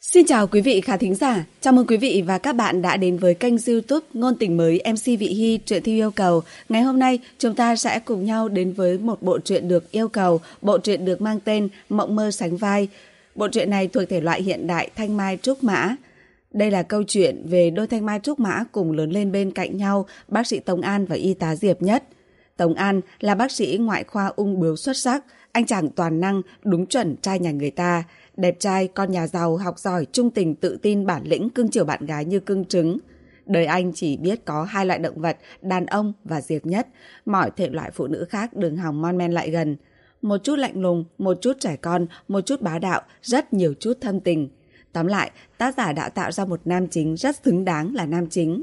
Xin chào quý vị khán thính giả, chào mừng quý vị và các bạn đã đến với kênh youtube Ngôn tình mới MC Vị Hy truyện thi yêu cầu. Ngày hôm nay chúng ta sẽ cùng nhau đến với một bộ truyện được yêu cầu, bộ truyện được mang tên Mộng mơ sánh vai. Bộ truyện này thuộc thể loại hiện đại Thanh Mai Trúc Mã. Đây là câu chuyện về đôi Thanh Mai Trúc Mã cùng lớn lên bên cạnh nhau, bác sĩ Tống An và y tá Diệp Nhất. Tống An là bác sĩ ngoại khoa ung bướu xuất sắc, anh chàng toàn năng, đúng chuẩn trai nhà người ta. Đẹp trai, con nhà giàu, học giỏi, trung tình, tự tin, bản lĩnh, cưng chiều bạn gái như cưng trứng. Đời anh chỉ biết có hai loại động vật, đàn ông và Diệp Nhất. Mọi thể loại phụ nữ khác đừng hòng mon men lại gần. Một chút lạnh lùng, một chút trẻ con, một chút bá đạo, rất nhiều chút thâm tình. Tóm lại, tác giả đã tạo ra một nam chính rất xứng đáng là nam chính.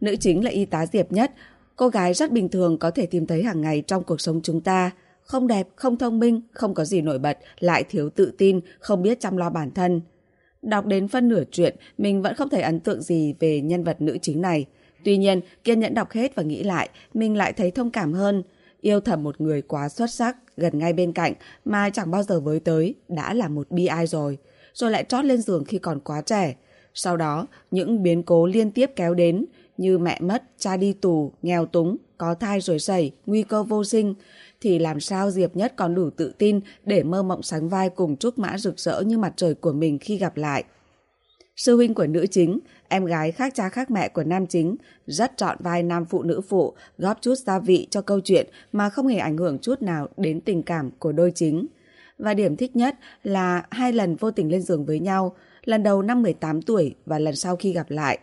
Nữ chính là y tá Diệp Nhất, cô gái rất bình thường có thể tìm thấy hàng ngày trong cuộc sống chúng ta không đẹp, không thông minh, không có gì nổi bật, lại thiếu tự tin, không biết chăm lo bản thân. Đọc đến phân nửa chuyện, mình vẫn không thấy ấn tượng gì về nhân vật nữ chính này. Tuy nhiên, kiên nhẫn đọc hết và nghĩ lại, mình lại thấy thông cảm hơn. Yêu thầm một người quá xuất sắc, gần ngay bên cạnh, mà chẳng bao giờ với tới, đã là một bi ai rồi. Rồi lại trót lên giường khi còn quá trẻ. Sau đó, những biến cố liên tiếp kéo đến, như mẹ mất, cha đi tù, nghèo túng, có thai rồi sẩy, nguy cơ vô sinh, thì làm sao Diệp Nhất còn đủ tự tin để mơ mộng sánh vai cùng Trúc Mã rực rỡ như mặt trời của mình khi gặp lại. Sư huynh của nữ chính, em gái khác cha khác mẹ của nam chính, rất chọn vai nam phụ nữ phụ, góp chút gia vị cho câu chuyện mà không hề ảnh hưởng chút nào đến tình cảm của đôi chính. Và điểm thích nhất là hai lần vô tình lên giường với nhau, lần đầu năm 18 tuổi và lần sau khi gặp lại.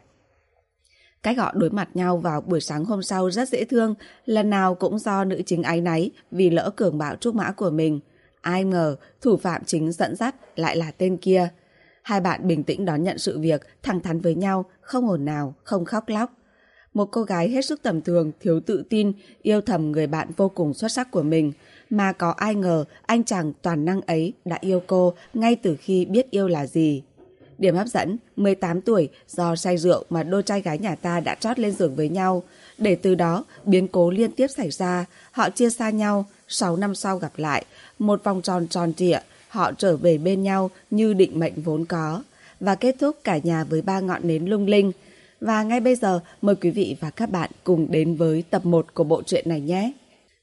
Cách họ đối mặt nhau vào buổi sáng hôm sau rất dễ thương, lần nào cũng do nữ chính ái náy vì lỡ cường bạo trúc mã của mình. Ai ngờ thủ phạm chính dẫn dắt lại là tên kia. Hai bạn bình tĩnh đón nhận sự việc, thẳng thắn với nhau, không ồn nào, không khóc lóc. Một cô gái hết sức tầm thường, thiếu tự tin, yêu thầm người bạn vô cùng xuất sắc của mình. Mà có ai ngờ anh chàng toàn năng ấy đã yêu cô ngay từ khi biết yêu là gì. Điểm hấp dẫn, 18 tuổi, do say rượu mà đôi trai gái nhà ta đã trót lên giường với nhau. Để từ đó, biến cố liên tiếp xảy ra, họ chia xa nhau, 6 năm sau gặp lại, một vòng tròn tròn trịa, họ trở về bên nhau như định mệnh vốn có. Và kết thúc cả nhà với ba ngọn nến lung linh. Và ngay bây giờ, mời quý vị và các bạn cùng đến với tập 1 của bộ truyện này nhé.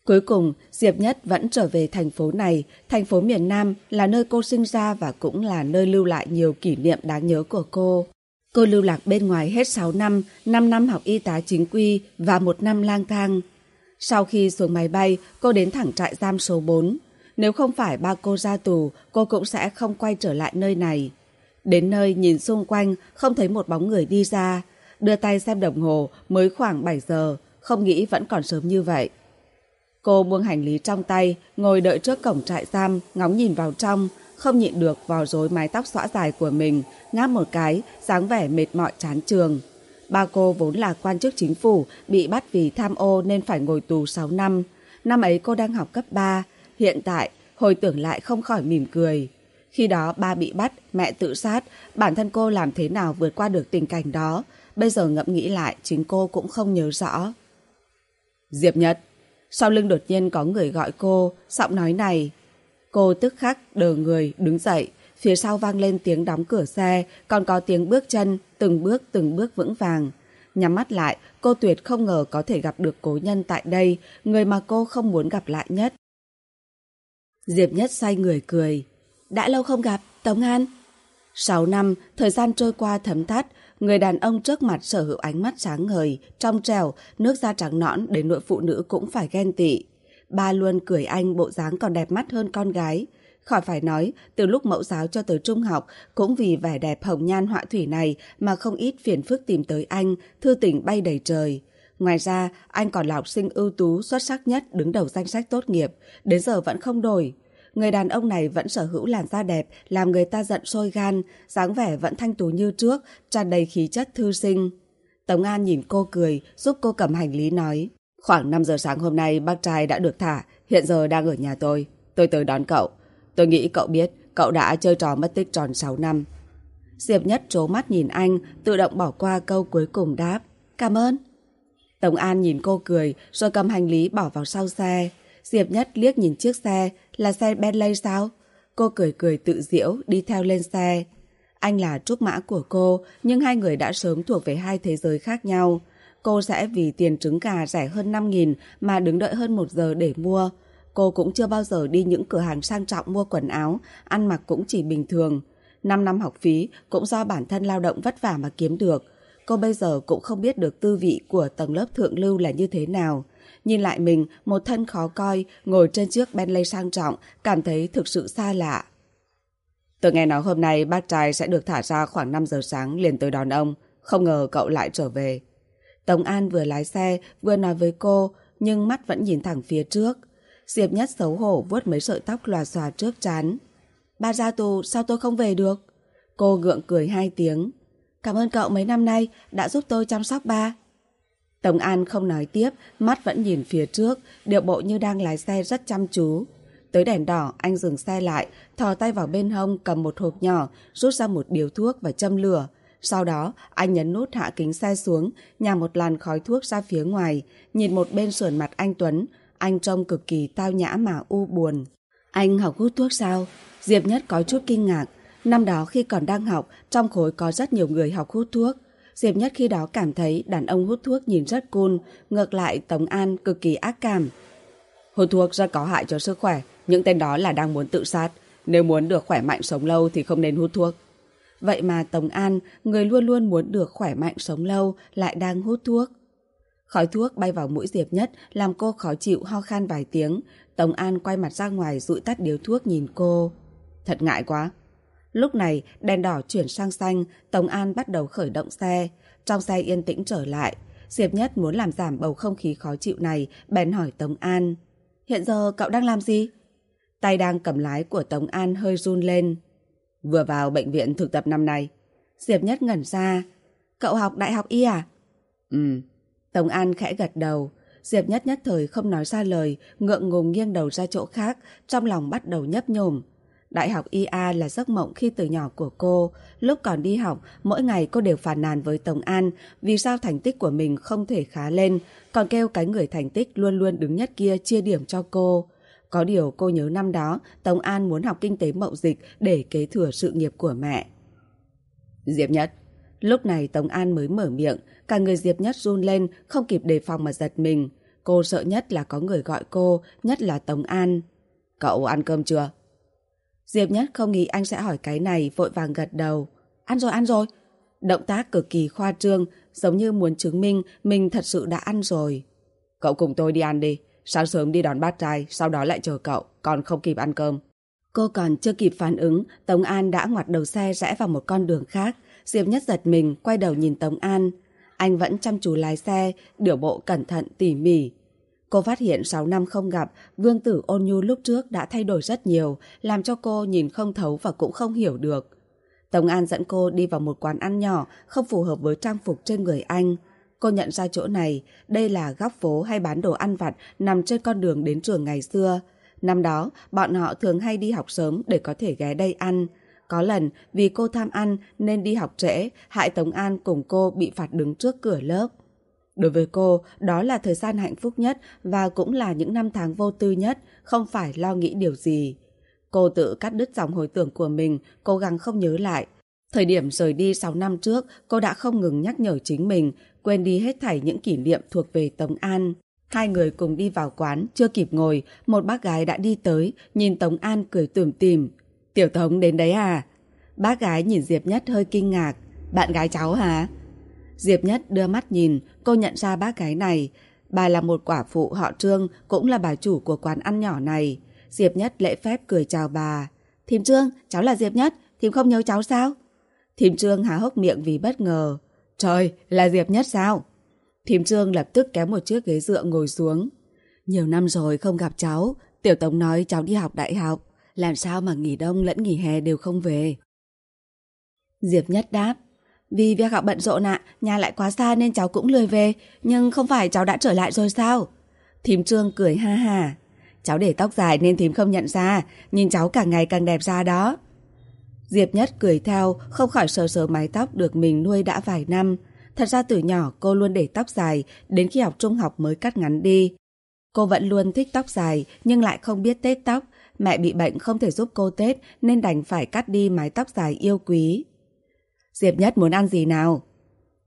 Cuối cùng, Diệp Nhất vẫn trở về thành phố này. Thành phố miền Nam là nơi cô sinh ra và cũng là nơi lưu lại nhiều kỷ niệm đáng nhớ của cô. Cô lưu lạc bên ngoài hết 6 năm, 5 năm học y tá chính quy và một năm lang thang. Sau khi xuống máy bay, cô đến thẳng trại giam số 4. Nếu không phải ba cô ra tù, cô cũng sẽ không quay trở lại nơi này. Đến nơi nhìn xung quanh, không thấy một bóng người đi ra. Đưa tay xem đồng hồ, mới khoảng 7 giờ, không nghĩ vẫn còn sớm như vậy. Cô buông hành lý trong tay, ngồi đợi trước cổng trại giam, ngóng nhìn vào trong, không nhịn được vào rối mái tóc xõa dài của mình, ngáp một cái, dáng vẻ mệt mỏi chán trường. Ba cô vốn là quan chức chính phủ, bị bắt vì tham ô nên phải ngồi tù 6 năm. Năm ấy cô đang học cấp 3, hiện tại hồi tưởng lại không khỏi mỉm cười. Khi đó ba bị bắt, mẹ tự sát, bản thân cô làm thế nào vượt qua được tình cảnh đó, bây giờ ngẫm nghĩ lại chính cô cũng không nhớ rõ. Diệp Nhật sau lưng đột nhiên có người gọi cô, giọng nói này. Cô tức khắc đờ người, đứng dậy. Phía sau vang lên tiếng đóng cửa xe, còn có tiếng bước chân, từng bước từng bước vững vàng. Nhắm mắt lại, cô tuyệt không ngờ có thể gặp được cố nhân tại đây, người mà cô không muốn gặp lại nhất. Diệp Nhất say người cười. Đã lâu không gặp, Tống An. Sáu năm, thời gian trôi qua thấm thắt, người đàn ông trước mặt sở hữu ánh mắt sáng ngời, trong trèo, nước da trắng nõn đến nội phụ nữ cũng phải ghen tị. Ba luôn cười anh bộ dáng còn đẹp mắt hơn con gái. Khỏi phải nói, từ lúc mẫu giáo cho tới trung học, cũng vì vẻ đẹp hồng nhan họa thủy này mà không ít phiền phức tìm tới anh, thư tình bay đầy trời. Ngoài ra, anh còn là học sinh ưu tú xuất sắc nhất đứng đầu danh sách tốt nghiệp, đến giờ vẫn không đổi. Người đàn ông này vẫn sở hữu làn da đẹp, làm người ta giận sôi gan, dáng vẻ vẫn thanh tú như trước, tràn đầy khí chất thư sinh. Tống An nhìn cô cười, giúp cô cầm hành lý nói. Khoảng 5 giờ sáng hôm nay bác trai đã được thả, hiện giờ đang ở nhà tôi. Tôi tới đón cậu. Tôi nghĩ cậu biết, cậu đã chơi trò mất tích tròn 6 năm. Diệp Nhất trố mắt nhìn anh, tự động bỏ qua câu cuối cùng đáp. Cảm ơn. Tống An nhìn cô cười, rồi cầm hành lý bỏ vào sau xe. Diệp Nhất liếc nhìn chiếc xe, là xe Bentley sao? Cô cười cười tự diễu, đi theo lên xe. Anh là trúc mã của cô, nhưng hai người đã sớm thuộc về hai thế giới khác nhau. Cô sẽ vì tiền trứng gà rẻ hơn 5.000 mà đứng đợi hơn một giờ để mua. Cô cũng chưa bao giờ đi những cửa hàng sang trọng mua quần áo, ăn mặc cũng chỉ bình thường. 5 năm học phí cũng do bản thân lao động vất vả mà kiếm được. Cô bây giờ cũng không biết được tư vị của tầng lớp thượng lưu là như thế nào. Nhìn lại mình, một thân khó coi, ngồi trên chiếc Bentley sang trọng, cảm thấy thực sự xa lạ. Tôi nghe nói hôm nay bác trai sẽ được thả ra khoảng 5 giờ sáng liền tới đón ông. Không ngờ cậu lại trở về. Tống An vừa lái xe, vừa nói với cô, nhưng mắt vẫn nhìn thẳng phía trước. Diệp Nhất xấu hổ vuốt mấy sợi tóc lòa xòa trước chán. Ba ra tù, sao tôi không về được? Cô gượng cười hai tiếng. Cảm ơn cậu mấy năm nay đã giúp tôi chăm sóc ba. Tống An không nói tiếp, mắt vẫn nhìn phía trước, điệu bộ như đang lái xe rất chăm chú. Tới đèn đỏ, anh dừng xe lại, thò tay vào bên hông cầm một hộp nhỏ, rút ra một điếu thuốc và châm lửa. Sau đó, anh nhấn nút hạ kính xe xuống, nhả một làn khói thuốc ra phía ngoài, nhìn một bên sườn mặt anh Tuấn. Anh trông cực kỳ tao nhã mà u buồn. Anh học hút thuốc sao? Diệp Nhất có chút kinh ngạc. Năm đó khi còn đang học, trong khối có rất nhiều người học hút thuốc. Diệp Nhất khi đó cảm thấy đàn ông hút thuốc nhìn rất cool, ngược lại Tống An cực kỳ ác cảm. Hút thuốc rất có hại cho sức khỏe, những tên đó là đang muốn tự sát. Nếu muốn được khỏe mạnh sống lâu thì không nên hút thuốc. Vậy mà Tống An, người luôn luôn muốn được khỏe mạnh sống lâu, lại đang hút thuốc. Khói thuốc bay vào mũi Diệp Nhất làm cô khó chịu ho khan vài tiếng. Tống An quay mặt ra ngoài rụi tắt điếu thuốc nhìn cô. Thật ngại quá. Lúc này, đèn đỏ chuyển sang xanh, Tống An bắt đầu khởi động xe. Trong xe yên tĩnh trở lại. Diệp Nhất muốn làm giảm bầu không khí khó chịu này, bèn hỏi Tống An. Hiện giờ cậu đang làm gì? Tay đang cầm lái của Tống An hơi run lên. Vừa vào bệnh viện thực tập năm nay. Diệp Nhất ngẩn ra. Cậu học đại học y à? Ừ. Tống An khẽ gật đầu. Diệp Nhất nhất thời không nói ra lời, ngượng ngùng nghiêng đầu ra chỗ khác, trong lòng bắt đầu nhấp nhổm. Đại học IA là giấc mộng khi từ nhỏ của cô. Lúc còn đi học, mỗi ngày cô đều phàn nàn với tổng An vì sao thành tích của mình không thể khá lên, còn kêu cái người thành tích luôn luôn đứng nhất kia chia điểm cho cô. Có điều cô nhớ năm đó, Tống An muốn học kinh tế mậu dịch để kế thừa sự nghiệp của mẹ. Diệp Nhất Lúc này Tống An mới mở miệng, cả người Diệp Nhất run lên, không kịp đề phòng mà giật mình. Cô sợ nhất là có người gọi cô, nhất là Tống An. Cậu ăn cơm chưa? Diệp Nhất không nghĩ anh sẽ hỏi cái này, vội vàng gật đầu. Ăn rồi, ăn rồi. Động tác cực kỳ khoa trương, giống như muốn chứng minh mình thật sự đã ăn rồi. Cậu cùng tôi đi ăn đi. Sáng sớm đi đón bát trai, sau đó lại chờ cậu, còn không kịp ăn cơm. Cô còn chưa kịp phản ứng, Tống An đã ngoặt đầu xe rẽ vào một con đường khác. Diệp Nhất giật mình, quay đầu nhìn Tống An. Anh vẫn chăm chú lái xe, điều bộ cẩn thận, tỉ mỉ. Cô phát hiện 6 năm không gặp, vương tử ôn nhu lúc trước đã thay đổi rất nhiều, làm cho cô nhìn không thấu và cũng không hiểu được. Tống An dẫn cô đi vào một quán ăn nhỏ, không phù hợp với trang phục trên người anh. Cô nhận ra chỗ này, đây là góc phố hay bán đồ ăn vặt nằm trên con đường đến trường ngày xưa. Năm đó, bọn họ thường hay đi học sớm để có thể ghé đây ăn. Có lần, vì cô tham ăn nên đi học trễ, hại Tống An cùng cô bị phạt đứng trước cửa lớp. Đối với cô, đó là thời gian hạnh phúc nhất và cũng là những năm tháng vô tư nhất, không phải lo nghĩ điều gì. Cô tự cắt đứt dòng hồi tưởng của mình, cố gắng không nhớ lại. Thời điểm rời đi 6 năm trước, cô đã không ngừng nhắc nhở chính mình, quên đi hết thảy những kỷ niệm thuộc về Tống An. Hai người cùng đi vào quán, chưa kịp ngồi, một bác gái đã đi tới, nhìn Tống An cười tủm tỉm. Tiểu Tống đến đấy à? Bác gái nhìn Diệp Nhất hơi kinh ngạc. Bạn gái cháu hả? Diệp Nhất đưa mắt nhìn, cô nhận ra bác gái này. Bà là một quả phụ họ Trương, cũng là bà chủ của quán ăn nhỏ này. Diệp Nhất lễ phép cười chào bà. Thím Trương, cháu là Diệp Nhất, thím không nhớ cháu sao? Thím Trương há hốc miệng vì bất ngờ. Trời, là Diệp Nhất sao? Thím Trương lập tức kéo một chiếc ghế dựa ngồi xuống. Nhiều năm rồi không gặp cháu, Tiểu Tống nói cháu đi học đại học. Làm sao mà nghỉ đông lẫn nghỉ hè đều không về? Diệp Nhất đáp. Vì việc học bận rộn ạ, nhà lại quá xa nên cháu cũng lười về, nhưng không phải cháu đã trở lại rồi sao? Thím Trương cười ha ha. Cháu để tóc dài nên thím không nhận ra, nhìn cháu càng ngày càng đẹp ra đó. Diệp Nhất cười theo, không khỏi sờ sờ mái tóc được mình nuôi đã vài năm. Thật ra từ nhỏ cô luôn để tóc dài, đến khi học trung học mới cắt ngắn đi. Cô vẫn luôn thích tóc dài, nhưng lại không biết tết tóc. Mẹ bị bệnh không thể giúp cô tết nên đành phải cắt đi mái tóc dài yêu quý. Diệp Nhất muốn ăn gì nào?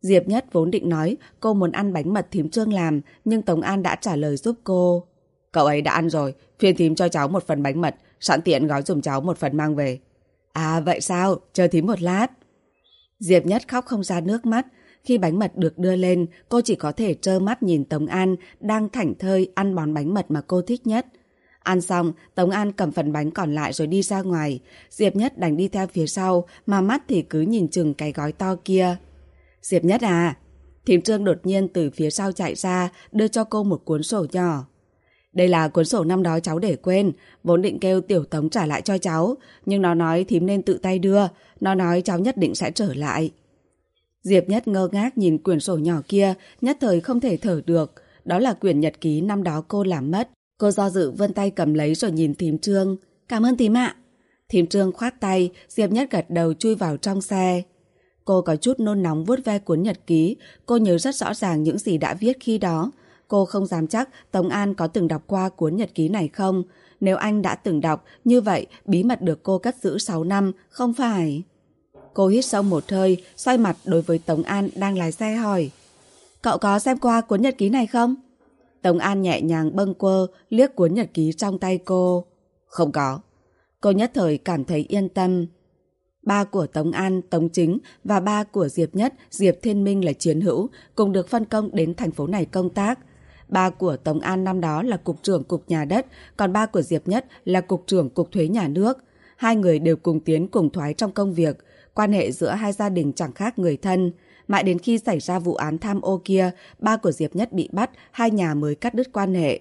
Diệp Nhất vốn định nói cô muốn ăn bánh mật thím trương làm, nhưng Tống An đã trả lời giúp cô. Cậu ấy đã ăn rồi, phiên thím cho cháu một phần bánh mật, sẵn tiện gói dùm cháu một phần mang về. À vậy sao, chờ thím một lát. Diệp Nhất khóc không ra nước mắt. Khi bánh mật được đưa lên, cô chỉ có thể trơ mắt nhìn Tống An đang thảnh thơi ăn món bánh mật mà cô thích nhất. Ăn xong, Tống An cầm phần bánh còn lại rồi đi ra ngoài. Diệp Nhất đành đi theo phía sau, mà mắt thì cứ nhìn chừng cái gói to kia. Diệp Nhất à! Thím Trương đột nhiên từ phía sau chạy ra, đưa cho cô một cuốn sổ nhỏ. Đây là cuốn sổ năm đó cháu để quên, vốn định kêu Tiểu Tống trả lại cho cháu, nhưng nó nói thím nên tự tay đưa, nó nói cháu nhất định sẽ trở lại. Diệp Nhất ngơ ngác nhìn quyển sổ nhỏ kia, nhất thời không thể thở được. Đó là quyển nhật ký năm đó cô làm mất. Cô do dự vươn tay cầm lấy rồi nhìn thím Trương. Cảm ơn thím ạ. Thím Trương khoát tay, Diệp Nhất gật đầu chui vào trong xe. Cô có chút nôn nóng vuốt ve cuốn nhật ký, cô nhớ rất rõ ràng những gì đã viết khi đó. Cô không dám chắc Tống An có từng đọc qua cuốn nhật ký này không. Nếu anh đã từng đọc, như vậy bí mật được cô cất giữ 6 năm, không phải... Cô hít sâu một hơi, xoay mặt đối với Tống An đang lái xe hỏi. Cậu có xem qua cuốn nhật ký này không? Tống An nhẹ nhàng bâng quơ, liếc cuốn nhật ký trong tay cô. Không có. Cô nhất thời cảm thấy yên tâm. Ba của Tống An, Tống Chính và ba của Diệp Nhất, Diệp Thiên Minh là chiến hữu, cùng được phân công đến thành phố này công tác. Ba của Tống An năm đó là cục trưởng cục nhà đất, còn ba của Diệp Nhất là cục trưởng cục thuế nhà nước. Hai người đều cùng tiến cùng thoái trong công việc, Quan hệ giữa hai gia đình chẳng khác người thân. Mãi đến khi xảy ra vụ án tham ô kia, ba của Diệp Nhất bị bắt, hai nhà mới cắt đứt quan hệ.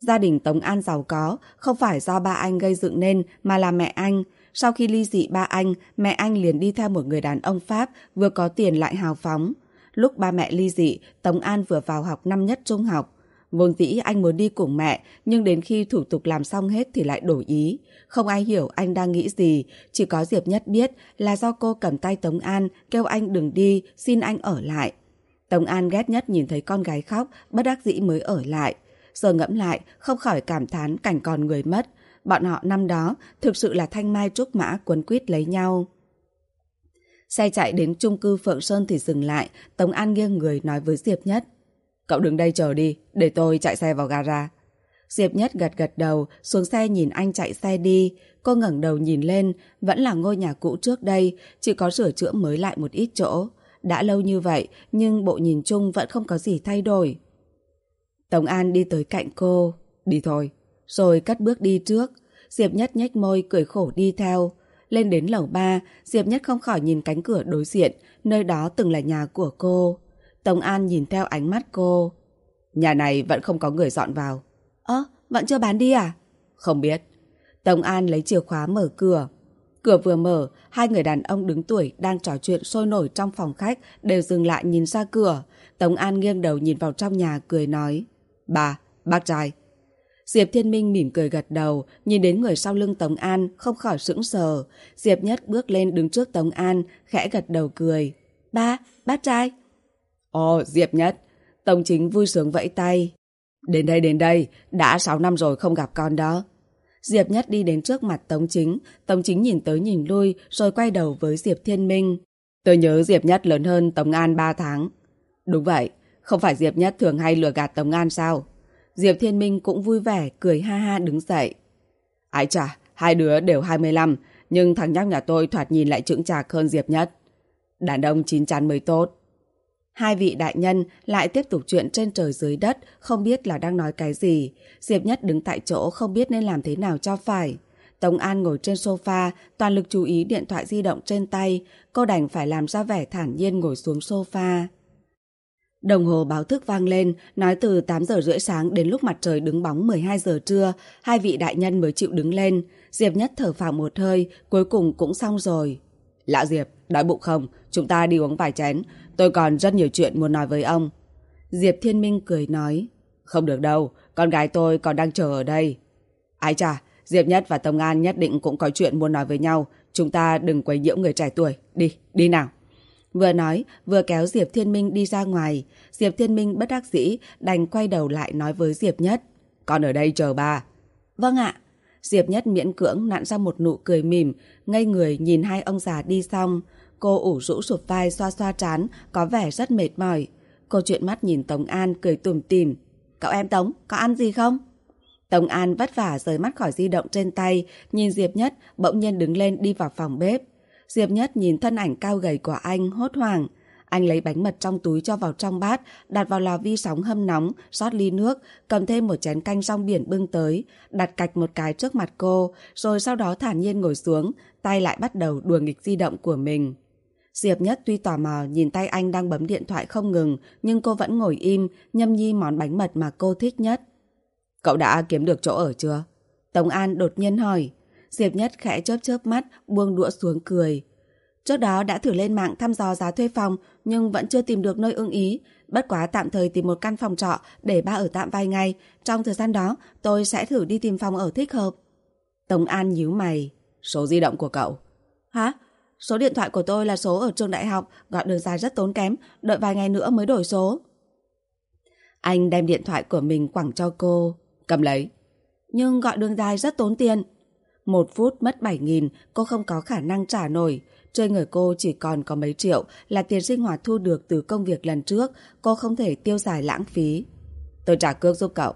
Gia đình Tống An giàu có, không phải do ba anh gây dựng nên mà là mẹ anh. Sau khi ly dị ba anh, mẹ anh liền đi theo một người đàn ông Pháp, vừa có tiền lại hào phóng. Lúc ba mẹ ly dị, Tống An vừa vào học năm nhất trung học. Vốn dĩ anh muốn đi cùng mẹ, nhưng đến khi thủ tục làm xong hết thì lại đổi ý. Không ai hiểu anh đang nghĩ gì, chỉ có Diệp Nhất biết là do cô cầm tay Tống An, kêu anh đừng đi, xin anh ở lại. Tống An ghét nhất nhìn thấy con gái khóc, bất đắc dĩ mới ở lại. Giờ ngẫm lại, không khỏi cảm thán cảnh còn người mất. Bọn họ năm đó thực sự là thanh mai trúc mã cuốn quýt lấy nhau. Xe chạy đến chung cư Phượng Sơn thì dừng lại, Tống An nghiêng người nói với Diệp Nhất. Cậu đứng đây chờ đi, để tôi chạy xe vào gara. Diệp Nhất gật gật đầu, xuống xe nhìn anh chạy xe đi. Cô ngẩng đầu nhìn lên, vẫn là ngôi nhà cũ trước đây, chỉ có sửa chữa mới lại một ít chỗ. Đã lâu như vậy, nhưng bộ nhìn chung vẫn không có gì thay đổi. Tống An đi tới cạnh cô. Đi thôi. Rồi cất bước đi trước. Diệp Nhất nhếch môi cười khổ đi theo. Lên đến lầu ba, Diệp Nhất không khỏi nhìn cánh cửa đối diện, nơi đó từng là nhà của cô. Tống An nhìn theo ánh mắt cô. Nhà này vẫn không có người dọn vào. Ơ, vẫn chưa bán đi à? Không biết. Tống An lấy chìa khóa mở cửa. Cửa vừa mở, hai người đàn ông đứng tuổi đang trò chuyện sôi nổi trong phòng khách đều dừng lại nhìn ra cửa. Tống An nghiêng đầu nhìn vào trong nhà cười nói. Bà, bác trai. Diệp Thiên Minh mỉm cười gật đầu, nhìn đến người sau lưng Tống An, không khỏi sững sờ. Diệp Nhất bước lên đứng trước Tống An, khẽ gật đầu cười. Ba, bác trai. Ồ, Diệp Nhất. tổng Chính vui sướng vẫy tay. Đến đây, đến đây, đã 6 năm rồi không gặp con đó. Diệp Nhất đi đến trước mặt Tống Chính, Tống Chính nhìn tới nhìn lui rồi quay đầu với Diệp Thiên Minh. Tôi nhớ Diệp Nhất lớn hơn Tống An 3 tháng. Đúng vậy, không phải Diệp Nhất thường hay lừa gạt Tống An sao? Diệp Thiên Minh cũng vui vẻ, cười ha ha đứng dậy. Ái chà, hai đứa đều 25, nhưng thằng nhóc nhà tôi thoạt nhìn lại trưởng trạc hơn Diệp Nhất. Đàn ông chín chắn mới tốt. Hai vị đại nhân lại tiếp tục chuyện trên trời dưới đất, không biết là đang nói cái gì. Diệp Nhất đứng tại chỗ không biết nên làm thế nào cho phải. Tống An ngồi trên sofa, toàn lực chú ý điện thoại di động trên tay. Cô đành phải làm ra vẻ thản nhiên ngồi xuống sofa. Đồng hồ báo thức vang lên, nói từ 8 giờ rưỡi sáng đến lúc mặt trời đứng bóng 12 giờ trưa, hai vị đại nhân mới chịu đứng lên. Diệp Nhất thở phào một hơi, cuối cùng cũng xong rồi. Lão Diệp, đói bụng không? Chúng ta đi uống vài chén. Tôi còn rất nhiều chuyện muốn nói với ông. Diệp Thiên Minh cười nói. Không được đâu, con gái tôi còn đang chờ ở đây. Ái chà, Diệp Nhất và Tông An nhất định cũng có chuyện muốn nói với nhau. Chúng ta đừng quấy nhiễu người trẻ tuổi. Đi, đi nào. Vừa nói, vừa kéo Diệp Thiên Minh đi ra ngoài. Diệp Thiên Minh bất đắc dĩ, đành quay đầu lại nói với Diệp Nhất. Con ở đây chờ bà. Vâng ạ. Diệp Nhất miễn cưỡng nặn ra một nụ cười mỉm, ngây người nhìn hai ông già đi xong. Cô ủ rũ sụp vai xoa xoa trán, có vẻ rất mệt mỏi. Cô chuyện mắt nhìn Tống An cười tủm tỉm. Cậu em Tống, có ăn gì không? Tống An vất vả rời mắt khỏi di động trên tay, nhìn Diệp Nhất bỗng nhiên đứng lên đi vào phòng bếp. Diệp Nhất nhìn thân ảnh cao gầy của anh hốt hoảng. Anh lấy bánh mật trong túi cho vào trong bát, đặt vào lò vi sóng hâm nóng, rót ly nước, cầm thêm một chén canh rong biển bưng tới, đặt cạch một cái trước mặt cô, rồi sau đó thản nhiên ngồi xuống, tay lại bắt đầu đùa nghịch di động của mình. Diệp Nhất tuy tò mò nhìn tay anh đang bấm điện thoại không ngừng, nhưng cô vẫn ngồi im, nhâm nhi món bánh mật mà cô thích nhất. Cậu đã kiếm được chỗ ở chưa? Tống An đột nhiên hỏi. Diệp Nhất khẽ chớp chớp mắt, buông đũa xuống cười. Trước đó đã thử lên mạng thăm dò giá thuê phòng, nhưng vẫn chưa tìm được nơi ưng ý. Bất quá tạm thời tìm một căn phòng trọ để ba ở tạm vài ngày. Trong thời gian đó, tôi sẽ thử đi tìm phòng ở thích hợp. Tống An nhíu mày. Số di động của cậu. Hả? Số điện thoại của tôi là số ở trường đại học, gọi đường dài rất tốn kém, đợi vài ngày nữa mới đổi số. Anh đem điện thoại của mình quẳng cho cô. Cầm lấy. Nhưng gọi đường dài rất tốn tiền. Một phút mất 7 nghìn, cô không có khả năng trả nổi. Trên người cô chỉ còn có mấy triệu là tiền sinh hoạt thu được từ công việc lần trước, cô không thể tiêu xài lãng phí. Tôi trả cước giúp cậu.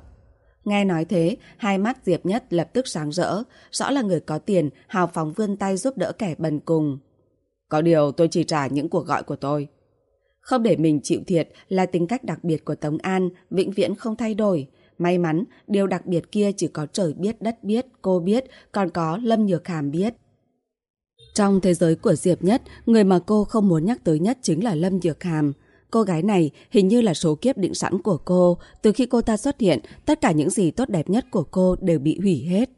Nghe nói thế, hai mắt Diệp Nhất lập tức sáng rỡ, rõ là người có tiền, hào phóng vươn tay giúp đỡ kẻ bần cùng. Có điều tôi chỉ trả những cuộc gọi của tôi. Không để mình chịu thiệt là tính cách đặc biệt của Tống An, vĩnh viễn không thay đổi. May mắn, điều đặc biệt kia chỉ có trời biết đất biết, cô biết, còn có Lâm Nhược Hàm biết. Trong thế giới của Diệp Nhất, người mà cô không muốn nhắc tới nhất chính là Lâm Nhược Hàm. Cô gái này hình như là số kiếp định sẵn của cô. Từ khi cô ta xuất hiện, tất cả những gì tốt đẹp nhất của cô đều bị hủy hết.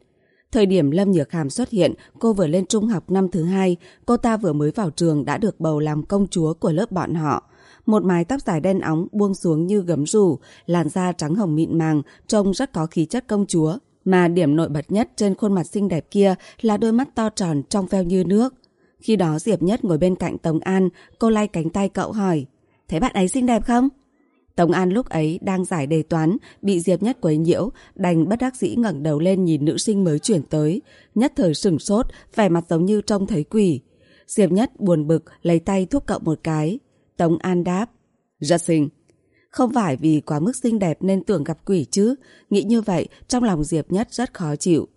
Thời điểm Lâm Nhược Hàm xuất hiện, cô vừa lên trung học năm thứ hai, cô ta vừa mới vào trường đã được bầu làm công chúa của lớp bọn họ. Một mái tóc dài đen óng buông xuống như gấm rủ, làn da trắng hồng mịn màng, trông rất có khí chất công chúa. Mà điểm nổi bật nhất trên khuôn mặt xinh đẹp kia là đôi mắt to tròn trong veo như nước. Khi đó Diệp Nhất ngồi bên cạnh Tống An, cô lay cánh tay cậu hỏi, thấy bạn ấy xinh đẹp không? Tống An lúc ấy đang giải đề toán, bị Diệp Nhất quấy nhiễu, đành bất đắc dĩ ngẩng đầu lên nhìn nữ sinh mới chuyển tới. Nhất thời sửng sốt, vẻ mặt giống như trông thấy quỷ. Diệp Nhất buồn bực, lấy tay thúc cậu một cái. Tống An đáp, rất xinh. Không phải vì quá mức xinh đẹp nên tưởng gặp quỷ chứ, nghĩ như vậy trong lòng Diệp Nhất rất khó chịu.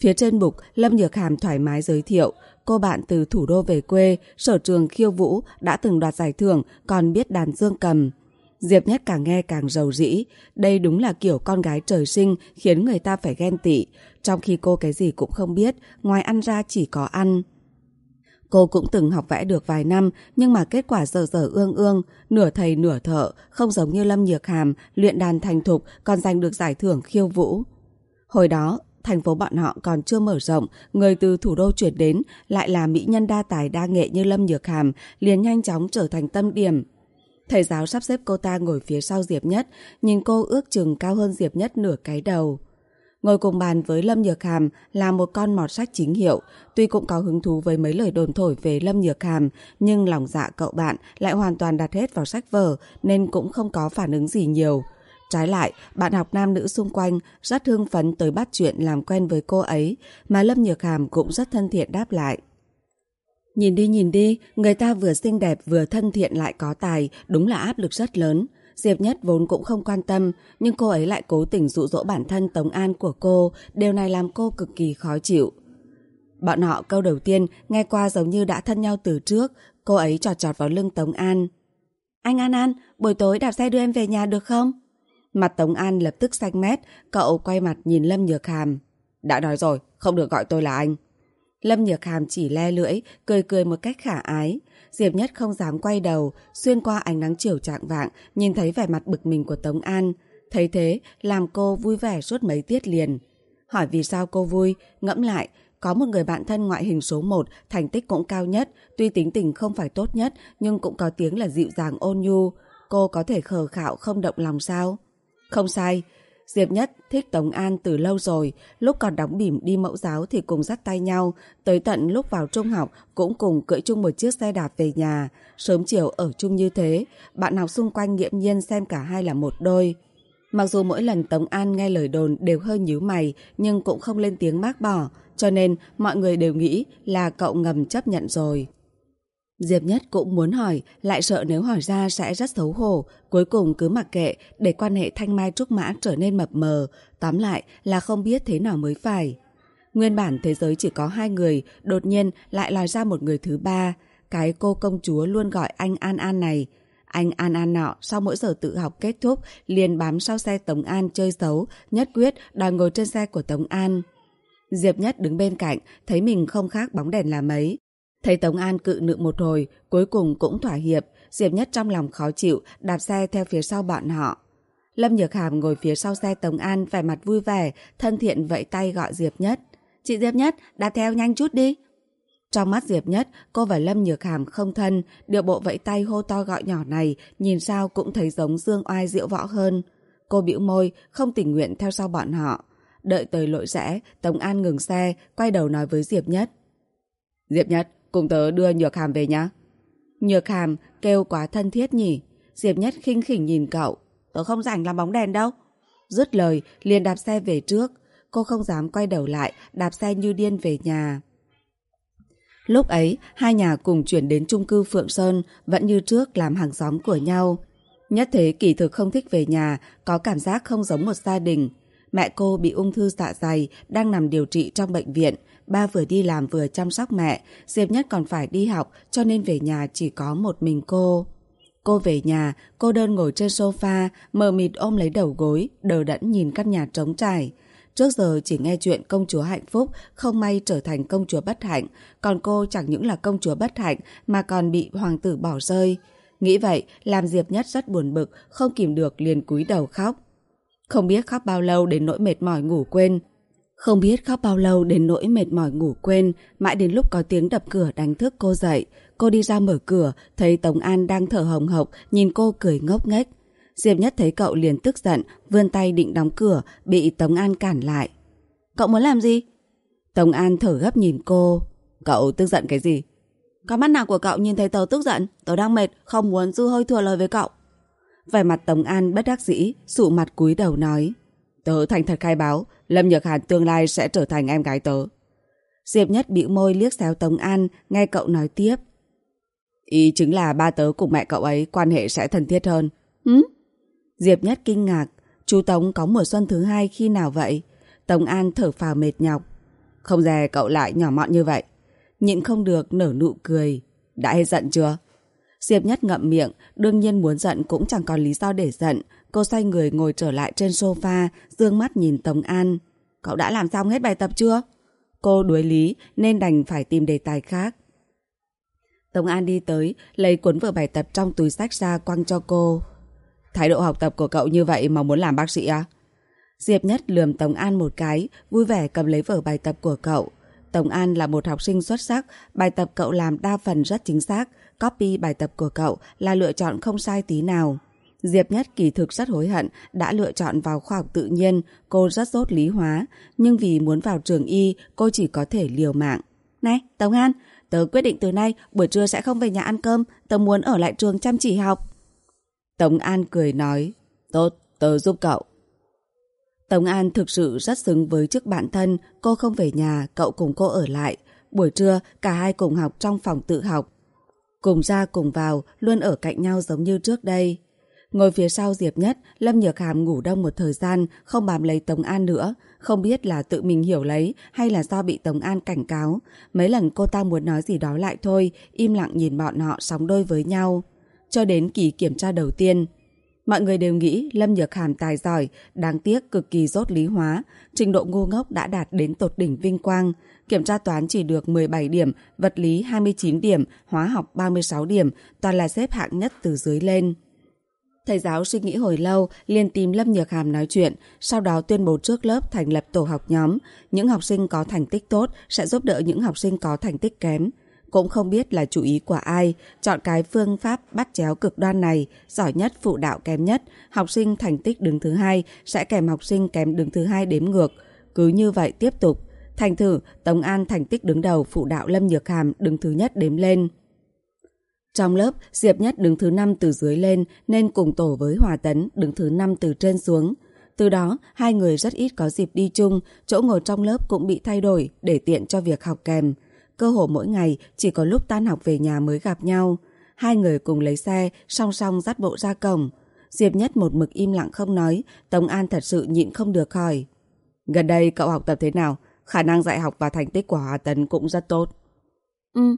Phía trên bục, Lâm Nhược Hàm thoải mái giới thiệu, cô bạn từ thủ đô về quê, sở trường khiêu vũ, đã từng đoạt giải thưởng, còn biết đàn dương cầm. Diệp Nhất càng nghe càng giàu dĩ, đây đúng là kiểu con gái trời sinh khiến người ta phải ghen tị, trong khi cô cái gì cũng không biết, ngoài ăn ra chỉ có ăn. Cô cũng từng học vẽ được vài năm, nhưng mà kết quả dở dở ương ương, nửa thầy nửa thợ, không giống như Lâm Nhược Hàm, luyện đàn thành thục, còn giành được giải thưởng khiêu vũ. Hồi đó, thành phố bọn họ còn chưa mở rộng, người từ thủ đô chuyển đến lại là mỹ nhân đa tài đa nghệ như Lâm Nhược Hàm, liền nhanh chóng trở thành tâm điểm. Thầy giáo sắp xếp cô ta ngồi phía sau Diệp Nhất, nhìn cô ước chừng cao hơn Diệp Nhất nửa cái đầu. Ngồi cùng bàn với Lâm Nhược Hàm là một con mọt sách chính hiệu, tuy cũng có hứng thú với mấy lời đồn thổi về Lâm Nhược Hàm, nhưng lòng dạ cậu bạn lại hoàn toàn đặt hết vào sách vở nên cũng không có phản ứng gì nhiều. Trái lại, bạn học nam nữ xung quanh rất hưng phấn tới bắt chuyện làm quen với cô ấy, mà Lâm Nhược Hàm cũng rất thân thiện đáp lại. Nhìn đi nhìn đi, người ta vừa xinh đẹp vừa thân thiện lại có tài, đúng là áp lực rất lớn. Diệp Nhất vốn cũng không quan tâm, nhưng cô ấy lại cố tình dụ dỗ bản thân Tống An của cô, điều này làm cô cực kỳ khó chịu. Bọn họ câu đầu tiên nghe qua giống như đã thân nhau từ trước, cô ấy trọt trọt vào lưng Tống An. Anh An An, buổi tối đạp xe đưa em về nhà được không? Mặt Tống An lập tức xanh mét, cậu quay mặt nhìn Lâm Nhược Hàm. Đã nói rồi, không được gọi tôi là anh. Lâm Nhược Hàm chỉ le lưỡi, cười cười một cách khả ái. Diệp Nhất không dám quay đầu, xuyên qua ánh nắng chiều trạng vạng, nhìn thấy vẻ mặt bực mình của Tống An. Thấy thế, làm cô vui vẻ suốt mấy tiết liền. Hỏi vì sao cô vui, ngẫm lại, có một người bạn thân ngoại hình số 1, thành tích cũng cao nhất, tuy tính tình không phải tốt nhất, nhưng cũng có tiếng là dịu dàng ôn nhu. Cô có thể khờ khạo không động lòng sao? Không sai, Diệp Nhất thích Tống An từ lâu rồi, lúc còn đóng bỉm đi mẫu giáo thì cùng dắt tay nhau, tới tận lúc vào trung học cũng cùng cưỡi chung một chiếc xe đạp về nhà, sớm chiều ở chung như thế, bạn học xung quanh nghiễm nhiên xem cả hai là một đôi. Mặc dù mỗi lần Tống An nghe lời đồn đều hơi nhíu mày nhưng cũng không lên tiếng bác bỏ, cho nên mọi người đều nghĩ là cậu ngầm chấp nhận rồi. Diệp Nhất cũng muốn hỏi, lại sợ nếu hỏi ra sẽ rất xấu hổ, cuối cùng cứ mặc kệ để quan hệ thanh mai trúc mã trở nên mập mờ, tóm lại là không biết thế nào mới phải. Nguyên bản thế giới chỉ có hai người, đột nhiên lại lòi ra một người thứ ba. Cái cô công chúa luôn gọi anh An An này. Anh An An nọ sau mỗi giờ tự học kết thúc liền bám sau xe Tống An chơi xấu, nhất quyết đòi ngồi trên xe của Tống An. Diệp Nhất đứng bên cạnh, thấy mình không khác bóng đèn là mấy. Thấy Tống An cự nữ một hồi, cuối cùng cũng thỏa hiệp, Diệp Nhất trong lòng khó chịu, đạp xe theo phía sau bọn họ. Lâm Nhược Hàm ngồi phía sau xe Tống An vẻ mặt vui vẻ, thân thiện vẫy tay gọi Diệp Nhất. Chị Diệp Nhất, đạp theo nhanh chút đi. Trong mắt Diệp Nhất, cô và Lâm Nhược Hàm không thân, điệu bộ vẫy tay hô to gọi nhỏ này, nhìn sao cũng thấy giống Dương Oai diệu võ hơn. Cô bĩu môi, không tình nguyện theo sau bọn họ. Đợi tới lội rẽ, Tống An ngừng xe, quay đầu nói với Diệp Nhất. Diệp Nhất, cùng tớ đưa Nhược Hàm về nhá. Nhược Hàm kêu quá thân thiết nhỉ. Diệp Nhất khinh khỉnh nhìn cậu. Tớ không rảnh làm bóng đèn đâu. Dứt lời, liền đạp xe về trước. Cô không dám quay đầu lại, đạp xe như điên về nhà. Lúc ấy, hai nhà cùng chuyển đến chung cư Phượng Sơn, vẫn như trước làm hàng xóm của nhau. Nhất thế kỳ thực không thích về nhà, có cảm giác không giống một gia đình. Mẹ cô bị ung thư dạ dày, đang nằm điều trị trong bệnh viện. Ba vừa đi làm vừa chăm sóc mẹ, Diệp Nhất còn phải đi học cho nên về nhà chỉ có một mình cô. Cô về nhà, cô đơn ngồi trên sofa, mờ mịt ôm lấy đầu gối, đờ đẫn nhìn căn nhà trống trải. Trước giờ chỉ nghe chuyện công chúa hạnh phúc, không may trở thành công chúa bất hạnh, còn cô chẳng những là công chúa bất hạnh mà còn bị hoàng tử bỏ rơi. Nghĩ vậy, làm Diệp Nhất rất buồn bực, không kìm được liền cúi đầu khóc. Không biết khóc bao lâu đến nỗi mệt mỏi ngủ quên. Không biết khóc bao lâu đến nỗi mệt mỏi ngủ quên, mãi đến lúc có tiếng đập cửa đánh thức cô dậy. Cô đi ra mở cửa, thấy Tống An đang thở hồng hộc, nhìn cô cười ngốc nghếch. Diệp Nhất thấy cậu liền tức giận, vươn tay định đóng cửa, bị Tống An cản lại. Cậu muốn làm gì? Tống An thở gấp nhìn cô. Cậu tức giận cái gì? Có mắt nào của cậu nhìn thấy tớ tức giận, tớ đang mệt, không muốn dư hơi thừa lời với cậu. Vẻ mặt Tống An bất đắc dĩ, sụ mặt cúi đầu nói. Tớ thành thật khai báo, Lâm Nhật Hàn tương lai sẽ trở thành em gái tớ. Diệp Nhất bĩu môi liếc xéo Tống An, nghe cậu nói tiếp. Ý chính là ba tớ cùng mẹ cậu ấy quan hệ sẽ thân thiết hơn. Hứ? Diệp Nhất kinh ngạc, chú Tống có mùa xuân thứ hai khi nào vậy? Tống An thở phào mệt nhọc. Không dè cậu lại nhỏ mọn như vậy. Nhịn không được nở nụ cười. Đã hết giận chưa? Diệp Nhất ngậm miệng, đương nhiên muốn giận cũng chẳng còn lý do để giận. Cô xoay người ngồi trở lại trên sofa, dương mắt nhìn Tống An. Cậu đã làm xong hết bài tập chưa? Cô đuối lý nên đành phải tìm đề tài khác. Tống An đi tới, lấy cuốn vở bài tập trong túi sách ra quăng cho cô. Thái độ học tập của cậu như vậy mà muốn làm bác sĩ à? Diệp Nhất lườm Tống An một cái, vui vẻ cầm lấy vở bài tập của cậu. Tống An là một học sinh xuất sắc, bài tập cậu làm đa phần rất chính xác, copy bài tập của cậu là lựa chọn không sai tí nào. Diệp Nhất kỳ thực rất hối hận đã lựa chọn vào khoa học tự nhiên, cô rất tốt lý hóa, nhưng vì muốn vào trường y, cô chỉ có thể liều mạng. Này, Tống An, tớ quyết định từ nay buổi trưa sẽ không về nhà ăn cơm, tớ muốn ở lại trường chăm chỉ học. Tống An cười nói, tốt, tớ giúp cậu. Tống An thực sự rất xứng với chức bạn thân, cô không về nhà, cậu cùng cô ở lại. Buổi trưa, cả hai cùng học trong phòng tự học. Cùng ra cùng vào, luôn ở cạnh nhau giống như trước đây. Ngồi phía sau Diệp Nhất, Lâm Nhược Hàm ngủ đông một thời gian, không bám lấy Tống An nữa. Không biết là tự mình hiểu lấy hay là do bị Tống An cảnh cáo. Mấy lần cô ta muốn nói gì đó lại thôi, im lặng nhìn bọn họ sóng đôi với nhau. Cho đến kỳ kiểm tra đầu tiên, Mọi người đều nghĩ Lâm Nhược Hàm tài giỏi, đáng tiếc cực kỳ rốt lý hóa, trình độ ngu ngốc đã đạt đến tột đỉnh vinh quang. Kiểm tra toán chỉ được 17 điểm, vật lý 29 điểm, hóa học 36 điểm, toàn là xếp hạng nhất từ dưới lên. Thầy giáo suy nghĩ hồi lâu, liền tìm Lâm Nhược Hàm nói chuyện, sau đó tuyên bố trước lớp thành lập tổ học nhóm. Những học sinh có thành tích tốt sẽ giúp đỡ những học sinh có thành tích kém. Cũng không biết là chủ ý của ai, chọn cái phương pháp bắt chéo cực đoan này, giỏi nhất phụ đạo kém nhất, học sinh thành tích đứng thứ hai sẽ kèm học sinh kém đứng thứ hai đếm ngược. Cứ như vậy tiếp tục. Thành thử, Tống An thành tích đứng đầu phụ đạo Lâm Nhược Hàm đứng thứ nhất đếm lên. Trong lớp, Diệp Nhất đứng thứ năm từ dưới lên nên cùng tổ với Hòa Tấn đứng thứ năm từ trên xuống. Từ đó, hai người rất ít có dịp đi chung, chỗ ngồi trong lớp cũng bị thay đổi để tiện cho việc học kèm. cơ hồ mỗi ngày chỉ có lúc tan học về nhà mới gặp nhau. Hai người cùng lấy xe, song song dắt bộ ra cổng. Diệp Nhất một mực im lặng không nói, Tống An thật sự nhịn không được hỏi. Gần đây cậu học tập thế nào? Khả năng dạy học và thành tích của Hòa Tấn cũng rất tốt. Ừ.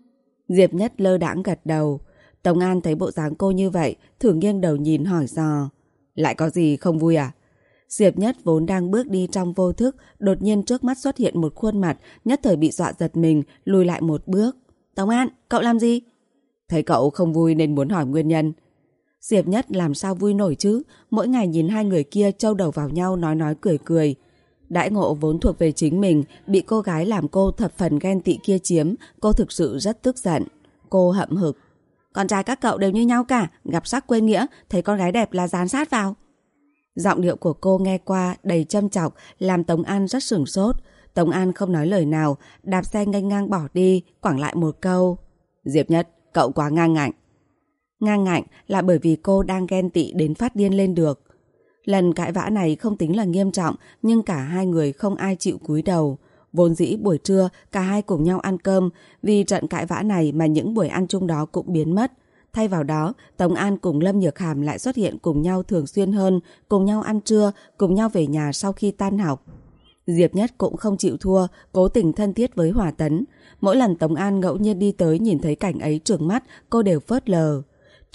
Diệp Nhất lơ đãng gật đầu. Tống An thấy bộ dáng cô như vậy, thử nghiêng đầu nhìn hỏi dò. Lại có gì không vui à? Diệp Nhất vốn đang bước đi trong vô thức, đột nhiên trước mắt xuất hiện một khuôn mặt, nhất thời bị dọa giật mình, lùi lại một bước. Tống An, cậu làm gì? Thấy cậu không vui nên muốn hỏi nguyên nhân. Diệp Nhất làm sao vui nổi chứ, mỗi ngày nhìn hai người kia trâu đầu vào nhau nói nói cười cười. Đãi ngộ vốn thuộc về chính mình, bị cô gái làm cô thập phần ghen tị kia chiếm, cô thực sự rất tức giận. Cô hậm hực. Con trai các cậu đều như nhau cả, gặp sắc quên nghĩa, thấy con gái đẹp là dán sát vào. Giọng điệu của cô nghe qua đầy châm chọc, làm Tống An rất sửng sốt. Tống An không nói lời nào, đạp xe ngang ngang bỏ đi, quẳng lại một câu. Diệp Nhất, cậu quá ngang ngạnh. Ngang ngạnh là bởi vì cô đang ghen tị đến phát điên lên được. Lần cãi vã này không tính là nghiêm trọng, nhưng cả hai người không ai chịu cúi đầu. Vốn dĩ buổi trưa, cả hai cùng nhau ăn cơm, vì trận cãi vã này mà những buổi ăn chung đó cũng biến mất. Thay vào đó, Tống An cùng Lâm Nhược Hàm lại xuất hiện cùng nhau thường xuyên hơn, cùng nhau ăn trưa, cùng nhau về nhà sau khi tan học. Diệp Nhất cũng không chịu thua, cố tình thân thiết với Hòa Tấn. Mỗi lần Tống An ngẫu nhiên đi tới nhìn thấy cảnh ấy trường mắt, cô đều phớt lờ.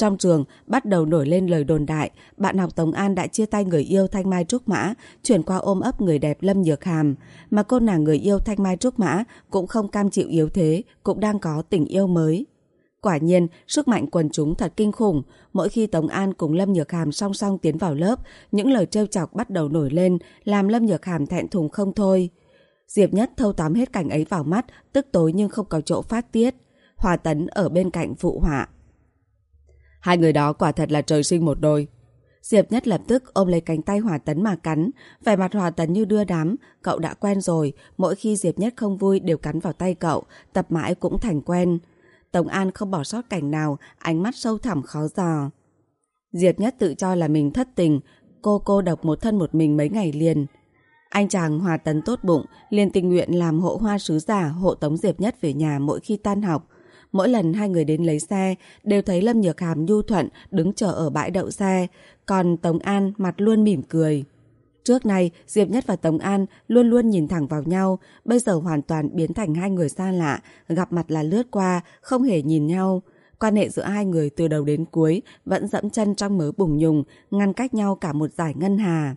Trong trường, bắt đầu nổi lên lời đồn đại, bạn học Tống An đã chia tay người yêu Thanh Mai Trúc Mã, chuyển qua ôm ấp người đẹp Lâm Nhược Hàm. Mà cô nàng người yêu Thanh Mai Trúc Mã cũng không cam chịu yếu thế, cũng đang có tình yêu mới. Quả nhiên, sức mạnh quần chúng thật kinh khủng. Mỗi khi Tống An cùng Lâm Nhược Hàm song song tiến vào lớp, những lời trêu chọc bắt đầu nổi lên, làm Lâm Nhược Hàm thẹn thùng không thôi. Diệp Nhất thâu tóm hết cảnh ấy vào mắt, tức tối nhưng không có chỗ phát tiết. Hòa Tấn ở bên cạnh phụ họa. Hai người đó quả thật là trời sinh một đôi. Diệp Nhất lập tức ôm lấy cánh tay Hòa Tấn mà cắn. Vẻ mặt Hòa Tấn như đưa đám, cậu đã quen rồi. Mỗi khi Diệp Nhất không vui đều cắn vào tay cậu, tập mãi cũng thành quen. Tống An không bỏ sót cảnh nào, ánh mắt sâu thẳm khó dò. Diệp Nhất tự cho là mình thất tình, cô cô độc một thân một mình mấy ngày liền. Anh chàng hòa tấn tốt bụng, liền tình nguyện làm hộ hoa sứ giả hộ tống Diệp Nhất về nhà mỗi khi tan học. Mỗi lần hai người đến lấy xe, đều thấy Lâm Nhược Hàm nhu thuận đứng chờ ở bãi đậu xe, còn Tống An mặt luôn mỉm cười. Trước nay, Diệp Nhất và Tống An luôn luôn nhìn thẳng vào nhau, bây giờ hoàn toàn biến thành hai người xa lạ, gặp mặt là lướt qua, không hề nhìn nhau. Quan hệ giữa hai người từ đầu đến cuối vẫn dẫm chân trong mớ bùng nhùng, ngăn cách nhau cả một giải ngân hà.